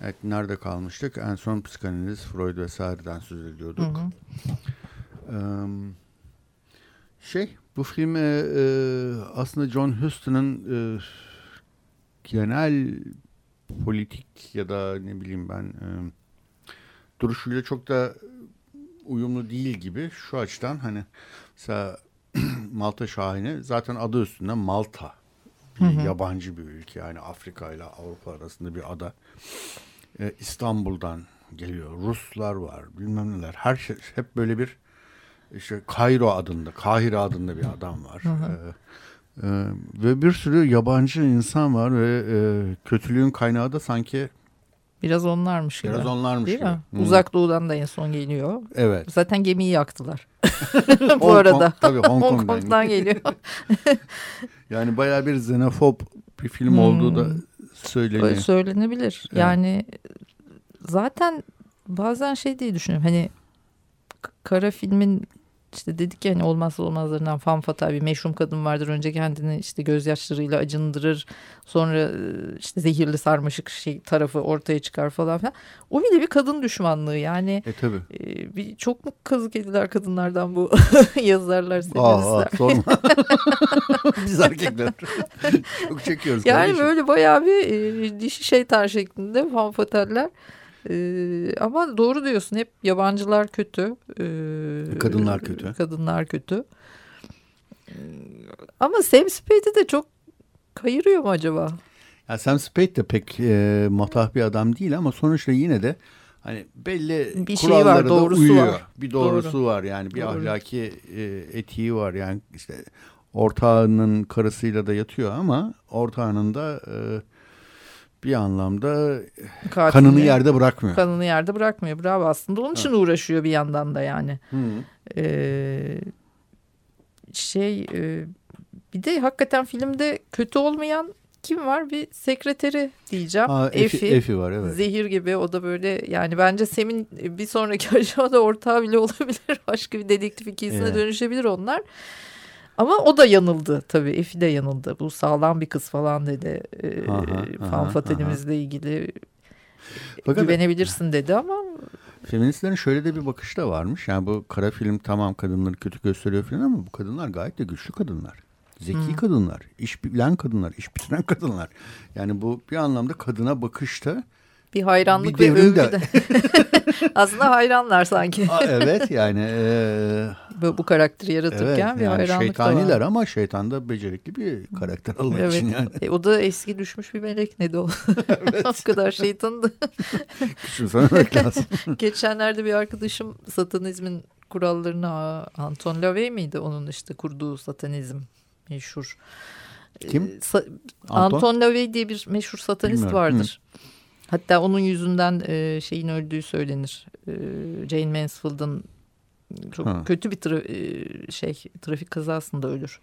B: Evet nerede kalmıştık? En son psikanaliz, Freud vesaireden söz ediyorduk. Hı hı. şey bu film e, e, aslında John Huston'ın e, genel politik ya da ne bileyim ben e, duruşuyla çok da uyumlu değil gibi şu açıdan hani mesela *clears throat* Malta Şahini zaten adı üstünde Malta bir hı hı. yabancı bir ülke yani Afrika ile Avrupa arasında bir ada e, İstanbul'dan geliyor Ruslar var bilmem neler her şey hep böyle bir işte Kairo adında Kahire adında bir adam var. Hı hı. E, ee, ve bir sürü yabancı insan var ve e, kötülüğün kaynağı da sanki
C: Biraz onlarmış
B: gibi. Biraz onlarmış
C: Değil gibi. Mi? Hmm. Uzak Doğu'dan da en son geliyor.
B: Evet.
C: Zaten gemiyi yaktılar. *laughs* Bu Hong arada. Kong,
B: tabii Hong,
C: Hong Kong'dan geliyor. *laughs*
B: yani baya bir xenofob bir film hmm. olduğu da söyleniyor.
C: Söylenebilir. Evet. Yani zaten bazen şey diye düşünüyorum. Hani kara filmin işte dedik ya hani olmazsa olmazlarından fan fatal bir meşhum kadın vardır. Önce kendini işte gözyaşlarıyla acındırır. Sonra e, işte zehirli sarmaşık şey tarafı ortaya çıkar falan filan. O bile bir kadın düşmanlığı yani.
B: E tabi.
C: E, bir, çok mu kazık ediler kadınlardan bu *laughs* yazarlar senaristler.
B: Aa, aa sorma. *laughs* Biz erkekler çok çekiyoruz.
C: Yani kardeşim. böyle bayağı bir e, dişi şeytan şeklinde fan fataller. Ee, ama doğru diyorsun hep yabancılar kötü.
B: Ee, kadınlar kötü.
C: Kadınlar kötü. Ee, ama Sam Spade'i de çok kayırıyor mu acaba?
B: Ya Sam Spade de pek e, matah bir adam değil ama sonuçta yine de hani belli bir şey var, doğrusu uyuyor. Var. Bir doğrusu Doğru. var yani bir Doğru. ahlaki e, etiği var yani işte ortağının karısıyla da yatıyor ama ortağının da e, bir anlamda Katilini, kanını yerde bırakmıyor.
C: Kanını yerde bırakmıyor. Bravo aslında. Onun için evet. uğraşıyor bir yandan da yani. Ee, şey e, bir de hakikaten filmde kötü olmayan kim var? Bir sekreteri diyeceğim.
B: Efi, Efi, Efi var evet.
C: Zehir gibi o da böyle yani bence Sem'in bir sonraki *laughs* aşamada ortağı bile *laughs* olabilir. Başka bir dedektif ikisine evet. dönüşebilir onlar. Ama o da yanıldı tabii. Efi de yanıldı. Bu sağlam bir kız falan dedi. Ee, Fanfatalimizle ilgili Fakat, güvenebilirsin dedi ama
B: Feministlerin şöyle de bir bakışı da varmış. Yani bu kara film tamam kadınları kötü gösteriyor falan ama bu kadınlar gayet de güçlü kadınlar. Zeki hmm. kadınlar, iş bilen kadınlar, iş bitiren *laughs* kadınlar. Yani bu bir anlamda kadına bakışta
C: bir hayranlık bir ve övgü de. *laughs* Aslında hayranlar sanki.
B: Aa, evet yani. E,
C: bu, bu karakteri yaratırken evet, bir yani hayranlık
B: şeytaniler ama şeytan da becerikli bir karakter almak evet. için yani.
C: E, o da eski düşmüş bir melek ne de o. *laughs* evet. *laughs* o kadar şeytandı.
B: Küçümsememek lazım.
C: Geçenlerde bir arkadaşım satanizmin kurallarını Anton LaVey miydi onun işte kurduğu satanizm meşhur.
B: Kim?
C: Ee, Sa Anton? Anton LaVey diye bir meşhur satanist Bilmiyorum. vardır. Hı. Hatta onun yüzünden e, şeyin öldüğü söylenir. E, Jane Mansfield'ın çok ha. kötü bir tra e, şey trafik kazasında ölür.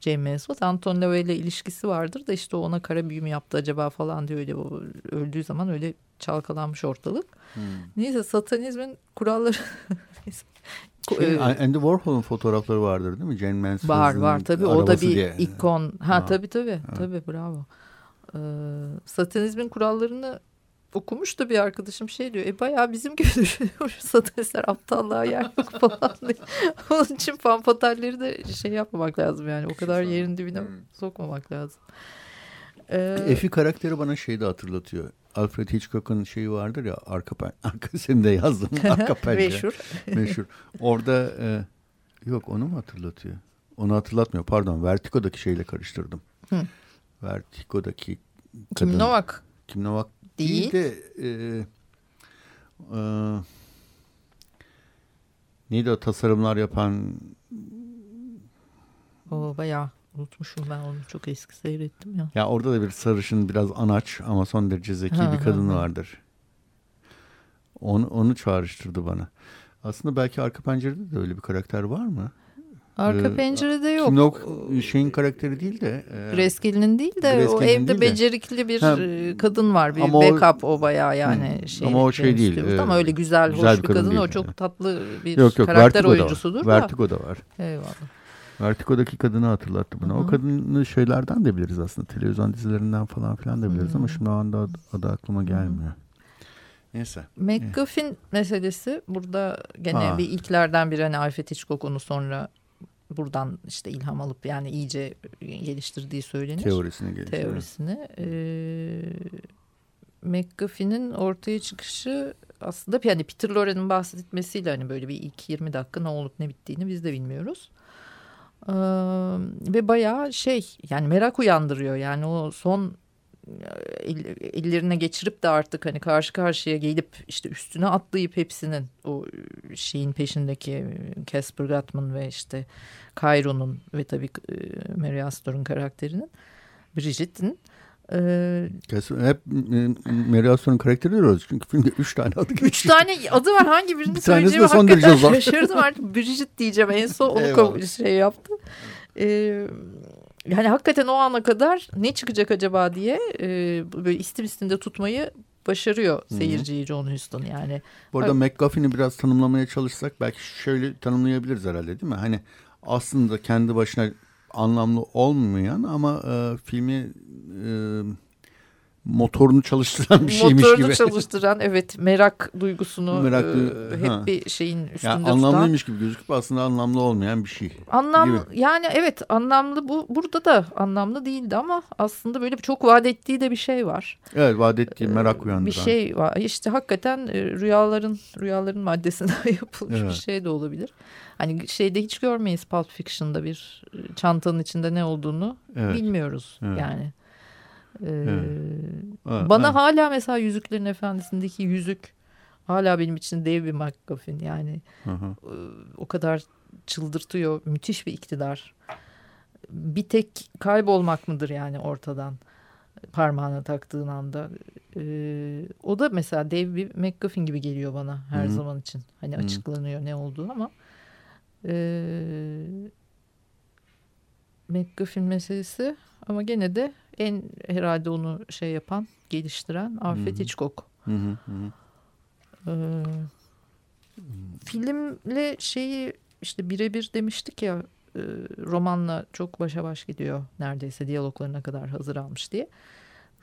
C: Jane Mansfield. Anton LaVey ile ilişkisi vardır da işte ona kara büyü mü yaptı acaba falan diye öyle o, öldüğü zaman öyle çalkalanmış ortalık. Hmm. Neyse satanizmin kuralları *laughs*
B: Şey, e, Andy Warhol'un fotoğrafları vardır değil mi? Jane Mansfield'ın
C: Var var tabii o da bir diye. ikon. Ha, ha. tabii tabii ha. tabii bravo. Ee, satanizmin kurallarını okumuş da bir arkadaşım şey diyor. E bayağı bizim gibi *laughs* düşünüyor. Satanistler aptallığa yer yok *laughs* falan diye. *laughs* Onun için fanfatalleri de şey yapmamak lazım yani. O kadar yerin dibine hmm. sokmamak lazım.
B: Ee, Efi karakteri bana şeyi de hatırlatıyor. Alfred Hitchcock'un şeyi vardır ya arka pen, arka senin de yazdın arka pencere.
C: Meşhur.
B: Meşhur. Orada e, yok onu mu hatırlatıyor? Onu hatırlatmıyor. Pardon. Vertigo'daki şeyle karıştırdım. Hı. Vertigo'daki
C: kadın. Kim Novak?
B: Kim Novak değil. Değil de e, e, neydi o tasarımlar yapan
C: o bayağı unutmuşum ben onu çok eski seyrettim ya.
B: Ya orada da bir sarışın biraz anaç ama son derece zeki ha, bir kadın ha, vardır. Onu, onu çağrıştırdı bana. Aslında belki arka pencerede de öyle bir karakter var mı?
C: Arka ee, pencerede yok.
B: Kim Nok şeyin karakteri değil de.
C: E, Grace değil de Grace o evde becerikli bir ha, e, kadın var. Bir backup o, o bayağı yani. Hı, şey,
B: ama o şey değil.
C: E, ama öyle güzel, güzel hoş bir kadın. kadın o çok tatlı bir yok, yok, karakter Vertigo'da oyuncusudur
B: var. da. Vertigo'da var.
C: Eyvallah.
B: Vertigo'daki kadını hatırlattı bana. O kadını şeylerden de biliriz aslında. Televizyon dizilerinden falan filan da biliriz Hı-hı. ama şimdi o anda adı, adı aklıma gelmiyor. Hı-hı. Neyse.
C: McGuffin meselesi burada gene ha. bir ilklerden biri hani Alfred Hitchcock onu sonra buradan işte ilham alıp yani iyice geliştirdiği söylenir.
B: Teorisini geliştirdi.
C: Teorisini. Ee, McGuffin'in ortaya çıkışı aslında yani Peter Lorre'nin bahsetmesiyle hani böyle bir ilk 20 dakika ne olup ne bittiğini biz de bilmiyoruz. Ee, ve bayağı şey yani merak uyandırıyor yani o son ellerine geçirip de artık hani karşı karşıya gelip işte üstüne atlayıp hepsinin o şeyin peşindeki Casper Gutman ve işte Cairo'nun ve tabii Mary Astor'un karakterinin Bridget'in
B: ee, hep Mary Astor'un karakteri diyoruz. Çünkü filmde üç tane adı geçiyor.
C: Üç tane adı var. Hangi birini söyleyeceğimi hakikaten şaşırdım artık. Bridget diyeceğim. En son onu şey yaptı. Ee, yani hakikaten o ana kadar ne çıkacak acaba diye e, böyle istim istimde tutmayı başarıyor seyirciyi Hı-hı. John Huston yani.
B: Bu arada McGuffin'i biraz tanımlamaya çalışsak belki şöyle tanımlayabiliriz herhalde değil mi? Hani aslında kendi başına anlamlı olmayan ama e, filmi e, motorunu çalıştıran bir şeymiş
C: motorunu
B: gibi.
C: Motorunu çalıştıran evet merak duygusunu merak, e, hep ha. bir şeyin üstünde yani
B: anlamlıymış tutan. gibi gözüküp aslında anlamlı olmayan bir şey.
C: Anlam yani evet anlamlı bu burada da anlamlı değildi ama aslında böyle çok vaat ettiği de bir şey var.
B: Evet vaat ettiği merak uyandıran.
C: Bir şey var işte hakikaten e, rüyaların rüyaların maddesinden *laughs* yapılmış evet. bir şey de olabilir. Hani şeyde hiç görmeyiz Pulp Fiction'da bir e, çantanın içinde ne olduğunu evet. bilmiyoruz evet. yani. Ee, evet. Bana evet. hala mesela Yüzüklerin Efendisi'ndeki yüzük hala benim için dev bir MacGuffin yani. Hı hı. Ee, o kadar çıldırtıyor. Müthiş bir iktidar. Bir tek kaybolmak mıdır yani ortadan? Parmağına taktığın anda. Ee, o da mesela dev bir MacGuffin gibi geliyor bana her Hı -hı. zaman için. Hani Hı -hı. açıklanıyor ne olduğu ama. Ee, MacGuffin meselesi ama gene de en herhalde onu şey yapan, geliştiren Alfred Hı-hı. Hitchcock. Ee, filmle şeyi işte birebir demiştik ya e, romanla çok başa baş gidiyor neredeyse diyaloglarına kadar hazır almış diye.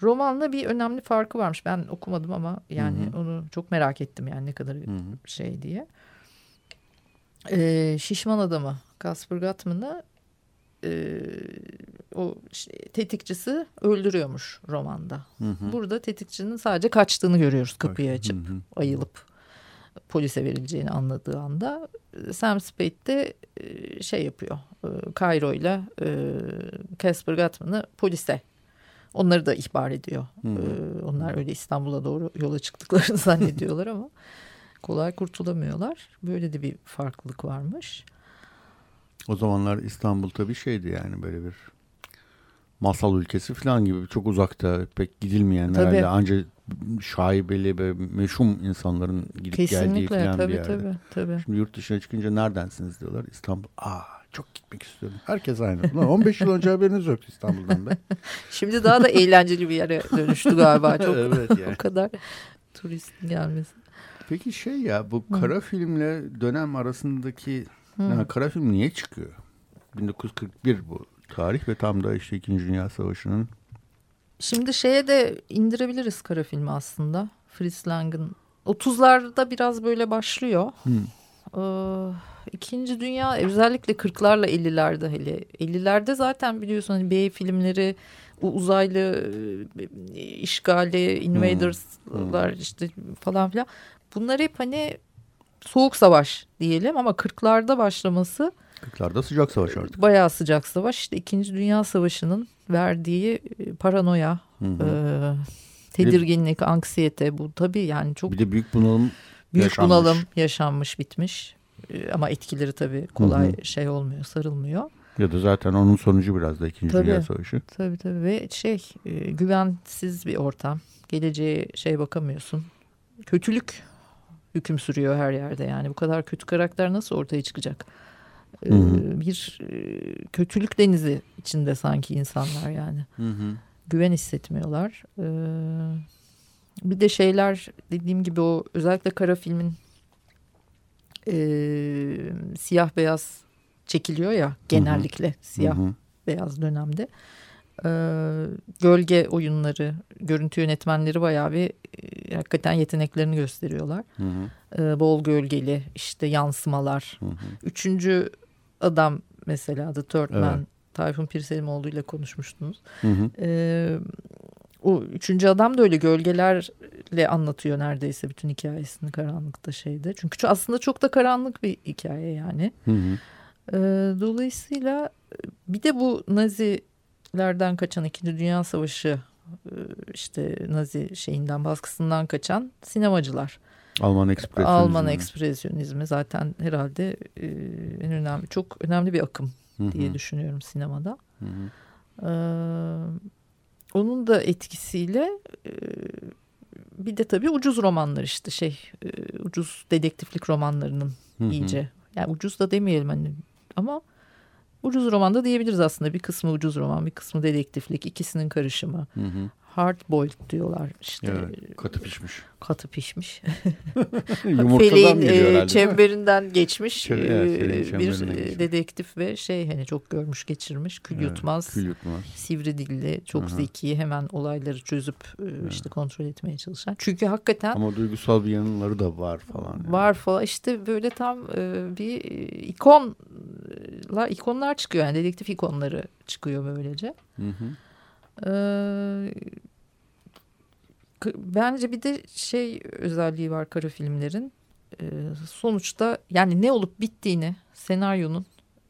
C: Romanla bir önemli farkı varmış. Ben okumadım ama yani hı hı. onu çok merak ettim yani ne kadar hı hı. şey diye. Ee, şişman adamı Casper Gutman'ı e, o tetikçisi öldürüyormuş romanda. Hı hı. Burada tetikçinin sadece kaçtığını görüyoruz kapıyı açıp hı hı. ayılıp polise verileceğini anladığı anda Sam Spade de e, şey yapıyor. E, Cairo ile e, Casper Gutman'ı polise onları da ihbar ediyor. Hı hı. Onlar öyle İstanbul'a doğru yola çıktıklarını *laughs* zannediyorlar ama kolay kurtulamıyorlar. Böyle de bir farklılık varmış.
B: O zamanlar İstanbul tabii şeydi yani böyle bir masal ülkesi falan gibi çok uzakta pek gidilmeyen tabii. herhalde ancak şaibeli ve meşhum insanların gidip Kesinlikle, geldiği falan tabii, bir yerde. Tabii, tabii. Şimdi yurt dışına çıkınca neredensiniz diyorlar. İstanbul. Aa çok gitmek istiyorum. Herkes aynı. Ulan 15 yıl önce haberiniz yoktu İstanbul'dan be. *laughs*
C: Şimdi daha da eğlenceli bir yere dönüştü galiba. *laughs* Çok evet yani. o kadar turist gelmesi.
B: Peki şey ya bu kara Hı. filmle dönem arasındaki. Yani kara film niye çıkıyor? 1941 bu tarih ve tam da işte 2. Dünya Savaşı'nın.
C: Şimdi şeye de indirebiliriz kara filmi aslında. Fritz Lang'ın 30'larda biraz böyle başlıyor. Hı. Ee, İkinci Dünya özellikle 40'larla 50'lerde hele 50'lerde zaten biliyorsun hani B filmleri bu uzaylı e, işgali, invaders'lar hmm. işte falan filan. Bunlar hep hani soğuk savaş diyelim ama 40'larda başlaması
B: 40'larda sıcak savaş artık.
C: Bayağı sıcak savaş. İşte 2. Dünya Savaşı'nın verdiği e, paranoya, hı hı. E, tedirginlik, de, anksiyete bu tabii yani çok
B: Bir de büyük bunalım
C: büyük yaşanmış. bunalım yaşanmış, bitmiş. E, ama etkileri tabii kolay hı hı. şey olmuyor, sarılmıyor.
B: Ya da zaten onun sonucu biraz da 2. Dünya Savaşı.
C: Tabii tabii ve şey e, güvensiz bir ortam. Geleceğe şey bakamıyorsun. Kötülük hüküm sürüyor her yerde yani bu kadar kötü karakter nasıl ortaya çıkacak? Ee, bir e, kötülük denizi içinde sanki insanlar yani. Hı hı. Güven hissetmiyorlar. Ee, bir de şeyler dediğim gibi o özellikle kara filmin e, siyah beyaz çekiliyor ya genellikle hı hı. siyah hı hı. beyaz dönemde. E, gölge oyunları, görüntü yönetmenleri bayağı bir e, hakikaten yeteneklerini gösteriyorlar. Hı hı. E, bol gölgeli işte yansımalar. Hı hı. Üçüncü adam mesela The Third Man evet. Tayfun Pirselimoğlu ile konuşmuştunuz. Hı hı. E, o üçüncü adam da öyle gölgelerle anlatıyor neredeyse bütün hikayesini karanlıkta şeyde. Çünkü aslında çok da karanlık bir hikaye yani. Hı hı. E, dolayısıyla bir de bu Nazilerden kaçan İkinci Dünya Savaşı e, işte Nazi şeyinden baskısından kaçan sinemacılar.
B: Alman ekspresyonizmi.
C: Alman ekspresyonizmi zaten herhalde e, en önemli çok önemli bir akım Hı -hı. diye düşünüyorum sinemada. Hı -hı. Ee, onun da etkisiyle e, bir de tabii ucuz romanlar işte şey e, ucuz dedektiflik romanlarının Hı -hı. iyice yani ucuz da demeyelim hani ama ucuz romanda diyebiliriz aslında bir kısmı ucuz roman bir kısmı dedektiflik ikisinin karışımı. Hı hı hard boiled diyorlar işte.
B: Evet, katı pişmiş.
C: Katı pişmiş. *laughs*
B: Feleğin
C: e, çemberinden geçmiş Ç evet, bir geçmiş. dedektif ve şey hani çok görmüş geçirmiş kül evet, yutmaz. Kül yutmaz. Sivri dilli çok Aha. zeki hemen olayları çözüp evet. işte kontrol etmeye çalışan. Çünkü hakikaten.
B: Ama duygusal bir yanları da var falan.
C: Yani. Var falan işte böyle tam bir ikonlar ikonlar çıkıyor yani dedektif ikonları çıkıyor böylece. Hı hı. Ee, bence bir de şey özelliği var kara filmlerin. Ee, sonuçta yani ne olup bittiğini senaryonun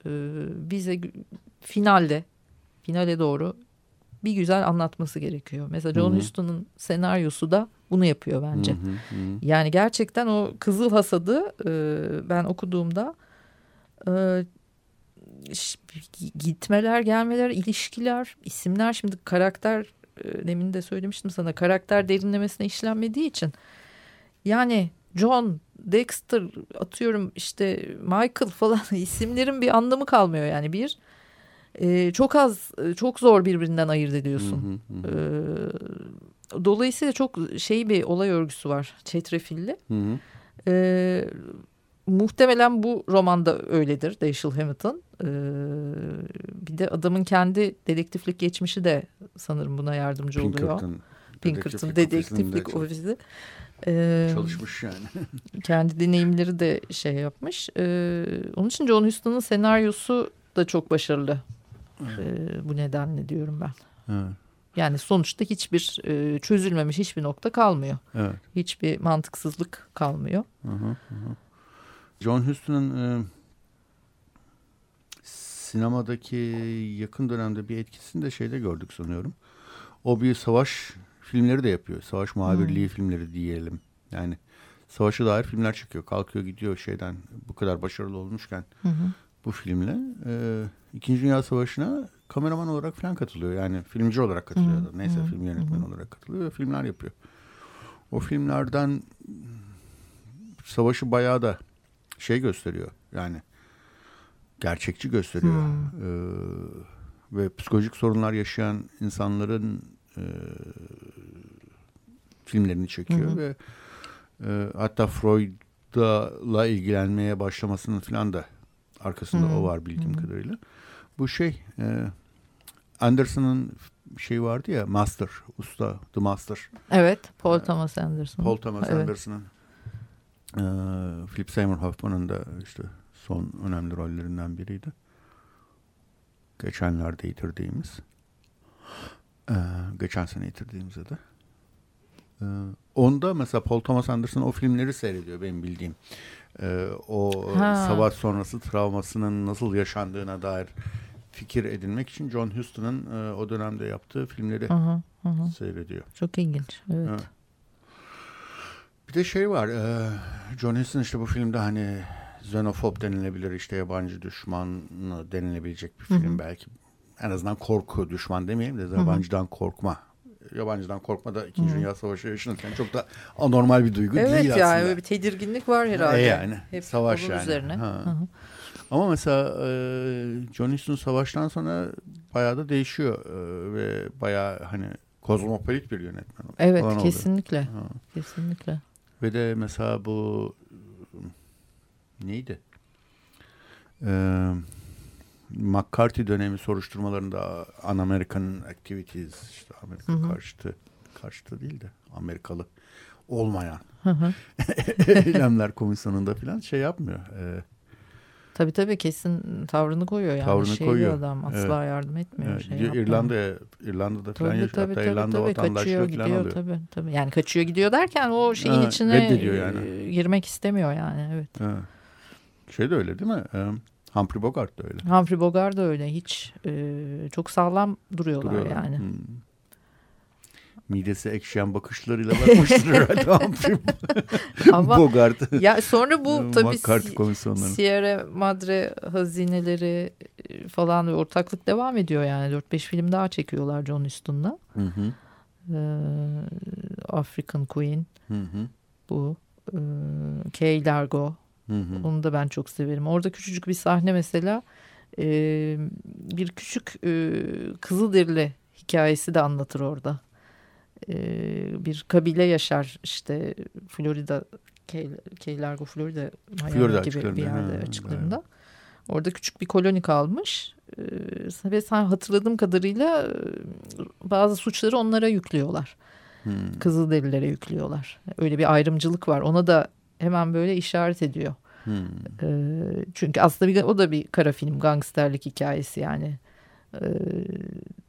C: e, bize finalde finale doğru bir güzel anlatması gerekiyor. Mesela John Huston'un senaryosu da bunu yapıyor bence. Hı hı hı. Yani gerçekten o Kızıl Hasadı e, ben okuduğumda e, gitmeler, gelmeler, ilişkiler, isimler şimdi karakter e, demin de söylemiştim sana karakter derinlemesine işlenmediği için yani John, Dexter atıyorum işte Michael falan *laughs* isimlerin bir anlamı kalmıyor yani bir e, çok az çok zor birbirinden ayırt ediyorsun. Hı hı hı. E, dolayısıyla çok şey bir olay örgüsü var çetrefilli. Hı hı. E, muhtemelen bu romanda öyledir Dashiell Hammett Ee, bir de adamın kendi dedektiflik geçmişi de sanırım buna yardımcı Pinkerton, oluyor. Pinkerton dedektiflik, dedektiflik ofisi.
B: Ee, Çalışmış yani. *laughs*
C: kendi deneyimleri de şey yapmış. Ee, onun için John Huston'un senaryosu da çok başarılı. Ee, bu nedenle diyorum ben. Evet. Yani sonuçta hiçbir e, çözülmemiş hiçbir nokta kalmıyor. Evet. Hiçbir mantıksızlık kalmıyor. Hı hı hı.
B: John Huston'un e, sinemadaki yakın dönemde bir etkisini de şeyde gördük sanıyorum. O bir savaş filmleri de yapıyor. Savaş muhabirliği hmm. filmleri diyelim. Yani savaşa dair filmler çekiyor. Kalkıyor gidiyor şeyden bu kadar başarılı olmuşken hı bu filmle. E, İkinci Dünya Savaşı'na kameraman olarak falan katılıyor. Yani filmci olarak katılıyor. Hı Neyse hı. film yönetmeni hı. olarak katılıyor ve filmler yapıyor. O filmlerden savaşı bayağı da şey gösteriyor. Yani gerçekçi gösteriyor. Hmm. Ee, ve psikolojik sorunlar yaşayan insanların e, filmlerini çekiyor hmm. ve e, hatta Freud'la ilgilenmeye başlamasının falan da arkasında hmm. o var bildiğim hmm. kadarıyla. Bu şey e, Anderson'ın şey vardı ya Master, usta, The Master.
C: Evet, Paul Thomas Anderson.
B: Paul Thomas evet. Anderson'ın e, Philip Seymour Hoffman'ın da işte son önemli rollerinden biriydi. Geçenlerde yitirdiğimiz. Ee, geçen sene yitirdiğimiz de. Ee, onda mesela Paul Thomas Anderson o filmleri seyrediyor benim bildiğim. Ee, o ha. savaş sonrası travmasının nasıl yaşandığına dair fikir edinmek için John Huston'ın e, o dönemde yaptığı filmleri aha, aha. seyrediyor.
C: Çok ilginç. Evet. evet.
B: Bir de şey var. E, John Huston işte bu filmde hani xenofob denilebilir işte yabancı düşman denilebilecek bir film Hı-hı. belki. En azından korku düşman demeyelim de yabancıdan korkma. Yabancıdan korkma da 2. Dünya Savaşı yaşanırken çok da anormal bir duygu
C: evet,
B: değil
C: yani aslında. Evet yani bir tedirginlik var herhalde.
B: E yani Hep savaş yani. Üzerine. Ama mesela e, John Huston savaştan sonra bayağı da değişiyor e, ve bayağı hani kozmopolit bir yönetmen.
C: Evet kesinlikle. Ha. Kesinlikle.
B: Ve de mesela bu neydi? Ee, McCarthy dönemi soruşturmalarında An-American Activities işte Amerika hı hı. karşıtı karşıtı değil de Amerikalı olmayan *laughs* eylemler komisyonunda falan şey yapmıyor. E,
C: Tabii tabii kesin tavrını koyuyor yani. Tavrını şey koyuyor. adam asla evet. yardım etmiyor. Evet. Şey
B: İrlanda'ya İrlanda'da falan yaşıyor. Hatta tabii, İrlanda tabii, vatandaşlığı kaçıyor,
C: falan gidiyor, alıyor. Tabii, tabii. Yani kaçıyor gidiyor derken o şeyin ha, içine yani. girmek istemiyor yani. Evet. Ha.
B: Şey de öyle değil mi? Humphrey Bogart da öyle.
C: Humphrey Bogart da öyle. Hiç e, çok sağlam duruyorlar, duruyorlar. yani. Hmm
B: midesi ekşiyen bakışlarıyla bakmıştır *laughs* herhalde Humphrey *laughs* Ama Bogart.
C: Ya sonra bu *laughs* tabii Sierra Madre hazineleri e, falan ve ortaklık devam ediyor yani. 4-5 film daha çekiyorlar John Huston'la. Hı hı. Ee, African Queen. Hı hı. Bu. Ee, Kay Largo. Hı hı. Onu da ben çok severim. Orada küçücük bir sahne mesela e, bir küçük e, Kızılderili hikayesi de anlatır orada e, bir kabile yaşar işte Florida Key, Largo Florida, Florida gibi bir yerde ha, açıklarında. Evet. Orada küçük bir koloni kalmış e, ve sen hatırladığım kadarıyla e, bazı suçları onlara yüklüyorlar. Hmm. Kızılderililere yüklüyorlar. Öyle bir ayrımcılık var. Ona da hemen böyle işaret ediyor. Hmm. E, çünkü aslında bir, o da bir kara film gangsterlik hikayesi yani. E,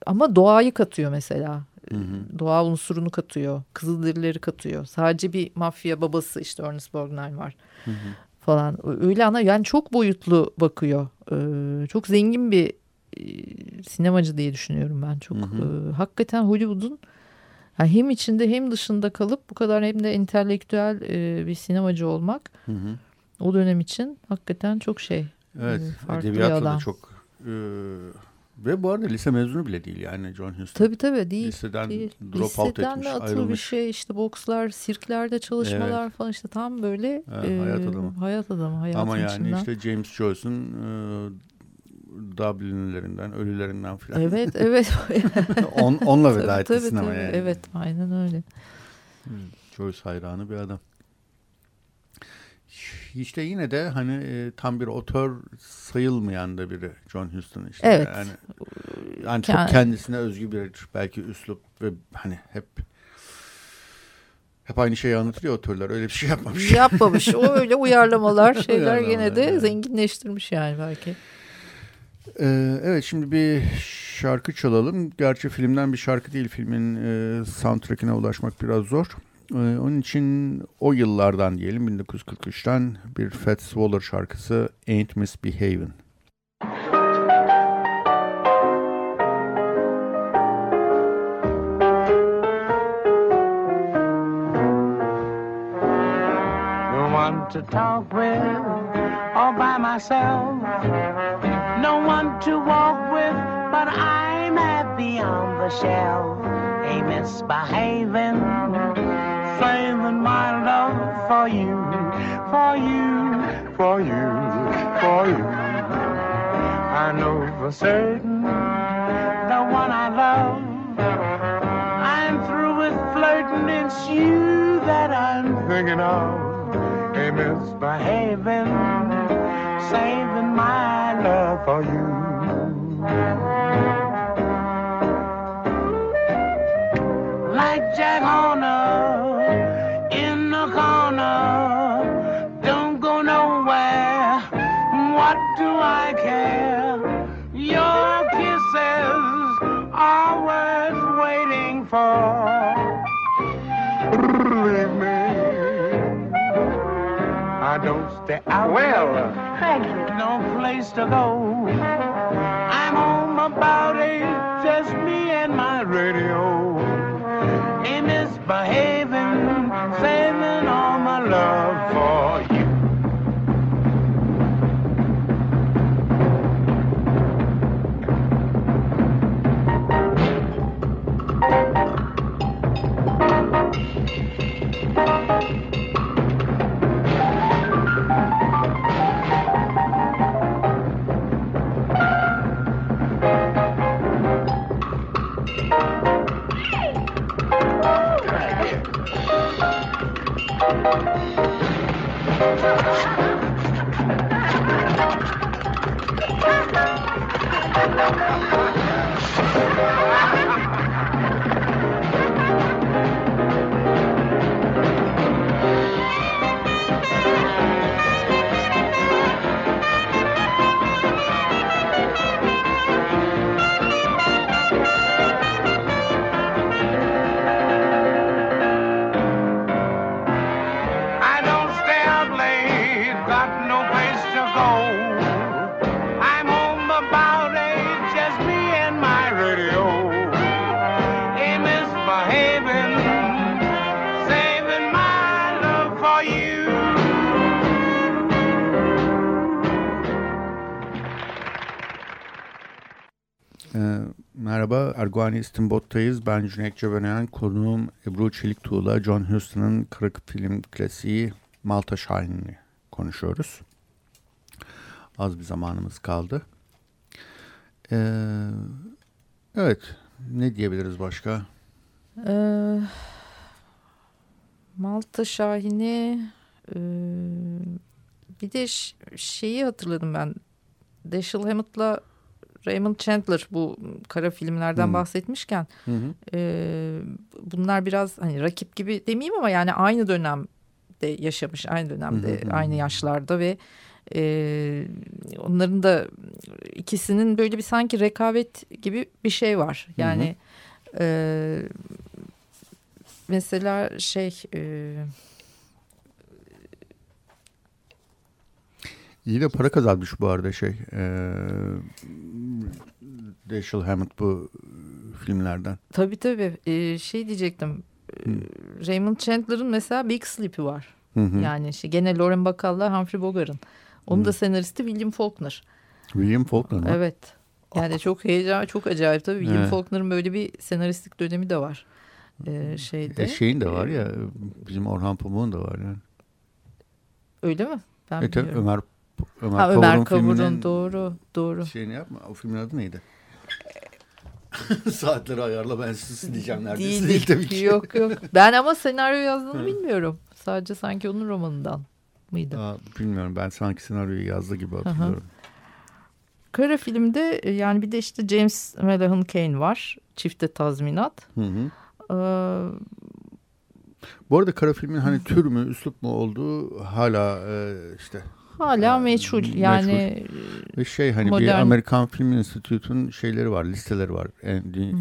C: ama doğayı katıyor mesela. Hı hı. Doğa unsurunu katıyor. Kızılderilileri katıyor. Sadece bir mafya babası işte Ernest Borgnine var. Hı hı. Falan. Öyle ana yani çok boyutlu bakıyor. Ee, çok zengin bir e, sinemacı diye düşünüyorum ben. Çok hı hı. E, hakikaten Hollywood'un yani hem içinde hem dışında kalıp bu kadar hem de entelektüel e, bir sinemacı olmak hı hı. o dönem için hakikaten çok şey.
B: Evet, e, edebiyatla da çok e, ve bu arada lise mezunu bile değil yani John Huston.
C: Tabii tabii değil.
B: Liseden
C: değil.
B: drop Liseden out etmiş,
C: ayrılmış. bir şey işte bokslar, sirklerde çalışmalar evet. falan işte tam böyle
B: evet, e, hayat adamı.
C: Hayat adamı hayatın
B: Ama yani
C: içinden.
B: işte James Joyce'un e, Dublin'lerinden, ölülerinden falan.
C: Evet, *laughs* evet.
B: On, onunla veda etti sinema yani.
C: Evet, aynen öyle.
B: Joyce hayranı bir adam işte yine de hani e, tam bir otör sayılmayan da biri John Huston işte.
C: Evet.
B: Yani, yani çok yani... kendisine özgü bir belki üslup ve hani hep hep aynı şeyi anlatıyor otörler. Öyle bir şey yapmamış. *laughs*
C: Yapmamış. O öyle uyarlamalar *laughs* şeyler gene de yani. zenginleştirmiş yani belki.
B: Ee, evet şimdi bir şarkı çalalım. Gerçi filmden bir şarkı değil. Filmin e, soundtrack'ine ulaşmak biraz zor. Ee, onun için o yıllardan diyelim 1943'ten bir Fats Waller şarkısı Ain't Misbehavin'. to talk with all by myself. No one to walk with, but I'm happy on the shelf. Ain't misbehaving my love for you, for you, for you, for you. I know for certain the one I love. I'm through with flirting, it's you that I'm thinking of. Hey, misbehaving, saving my love for you. Like Jack Horner stay out. Well, thank you. No place to go. I'm home about eight, just me and my radio. Erguani İstinbot'tayız. Ben Cüneyt Cebenayan, konuğum Ebru Çeliktuğ'la John Huston'ın kırık film klasiği Malta Şahin'i konuşuyoruz. Az bir zamanımız kaldı. Ee, evet, ne diyebiliriz başka? Ee,
C: Malta Şahin'i e, bir de şeyi hatırladım ben. Dashiell Hammett'la Raymond Chandler bu kara filmlerden hmm. bahsetmişken hı hı. E, bunlar biraz hani rakip gibi demeyeyim ama yani aynı dönemde yaşamış aynı dönemde hı hı. aynı yaşlarda ve e, onların da ikisinin böyle bir sanki rekabet gibi bir şey var yani hı hı. E, mesela şey e,
B: İyi de para kazanmış bu arada şey. Ee, Dashiell Hammett bu filmlerden.
C: Tabii tabii. Ee, şey diyecektim. Hmm. Raymond Chandler'ın mesela Big Sleep'i var. Hı hı. Yani şey, gene Lauren Bacall'la Humphrey Bogart'ın. Onun hı. da senaristi William Faulkner.
B: William Faulkner mı?
C: Evet. Yani çok heyecan, çok acayip tabii. William evet. Faulkner'ın böyle bir senaristlik dönemi de var. Ee, şeyde.
B: E şeyin de var ya bizim Orhan Pamuk'un da var yani.
C: Öyle mi?
B: Ben e, Ömer
C: Ömer, ha, Ömer Kavur'un doğru doğru.
B: Şeyini yapma. O filmin adı neydi? *laughs* Saatleri ayarla ben sizi diyeceğim neredeyse. Değil,
C: değil ki. Yok yok. Ben ama senaryo yazdığını bilmiyorum. Sadece sanki onun romanından mıydı? Aa,
B: bilmiyorum. Ben sanki senaryoyu yazdı gibi hatırlıyorum.
C: Kara filmde e, yani bir de işte James Malahan Kane var. Çifte tazminat. Hı hı. Ee,
B: Bu arada kara filmin hani tür mü, üslup mu olduğu hala e, işte
C: Hala meçhul. yani
B: ve şey hani modern... bir Amerikan Film Institute'un şeyleri var listeleri var.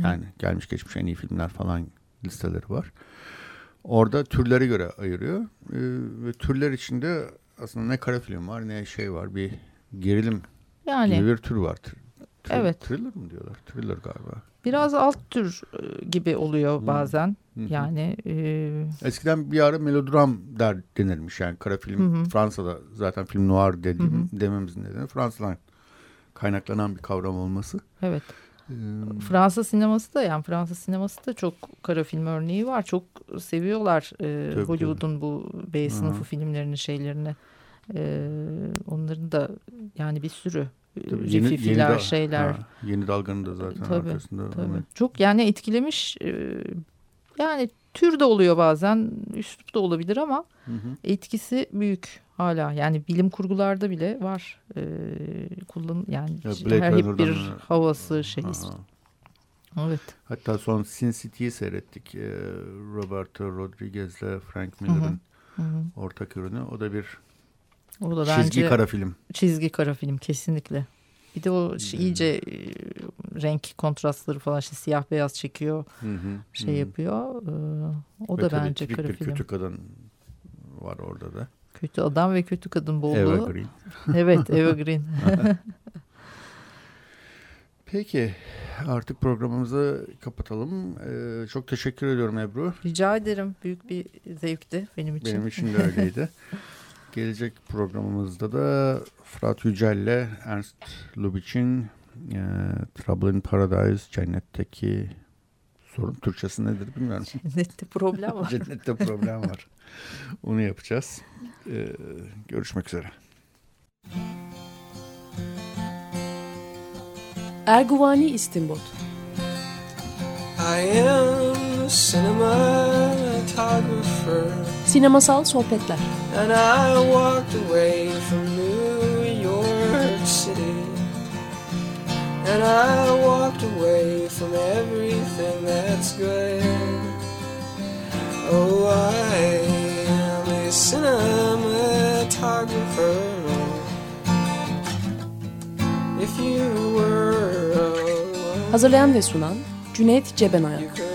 B: Yani gelmiş geçmiş en iyi filmler falan listeleri var. Orada türlere göre ayırıyor. Ee, ve türler içinde aslında ne kara film var ne şey var bir gerilim yani gibi bir tür var. Tr evet. thriller mi diyorlar? Thriller galiba
C: biraz alt tür e, gibi oluyor bazen yani e...
B: eskiden bir ara melodram der denirmiş yani kara film Hı-hı. Fransa'da zaten film noir dediğim Hı-hı. dememizin nedeni Fransa'dan kaynaklanan bir kavram olması.
C: Evet. Ee, Fransa sineması da yani Fransa sineması da çok kara film örneği var. Çok seviyorlar e, Hollywood'un bu B sınıfı Hı-hı. filmlerini şeylerini. E, onların da yani bir sürü Tabii yeni, yeni şeyler. Ha,
B: yeni dalganın da zaten tabii, arkasında. Tabii.
C: Çok yani etkilemiş e, yani tür de oluyor bazen, üslup da olabilir ama hı hı. etkisi büyük hala. Yani bilim kurgularda bile var. Ee, kullan yani ya her hep bir havası şey. Evet.
B: Hatta son Sin City'yi seyrettik. Ee, Roberto Rodriguez'le Frank Miller'ın ortak ürünü. O da bir o da çizgi kara film.
C: Çizgi kara film kesinlikle. Bir de o şey, iyice e, renk kontrastları falan işte siyah beyaz çekiyor. Hı, şey hı. yapıyor. Ee, o ve da bence kara film.
B: kötü kadın var orada da.
C: Kötü adam ve kötü kadın bolluğu.
B: Evergreen. *laughs*
C: evet Evergreen. *laughs*
B: Peki artık programımızı kapatalım. Ee, çok teşekkür ediyorum Ebru.
C: Rica ederim. Büyük bir zevkti benim için.
B: Benim için de öyleydi. *laughs* Gelecek programımızda da Fırat Yücel'le Ernst Lubitsch'in e, Trouble in Paradise, Cennetteki sorun Türkçesi nedir bilmiyorum. *laughs*
C: Cennette problem var.
B: Cennette problem var. Onu yapacağız. Ee, görüşmek üzere.
A: Erguvani İstinbot I am a cinematographer Sinemasal sohbetler. And I walked away from New York City. And I walked away from everything that's good. Oh, I am a cinematographer. If you were Hazırlayan ve sunan Cüneyt Cebenayak.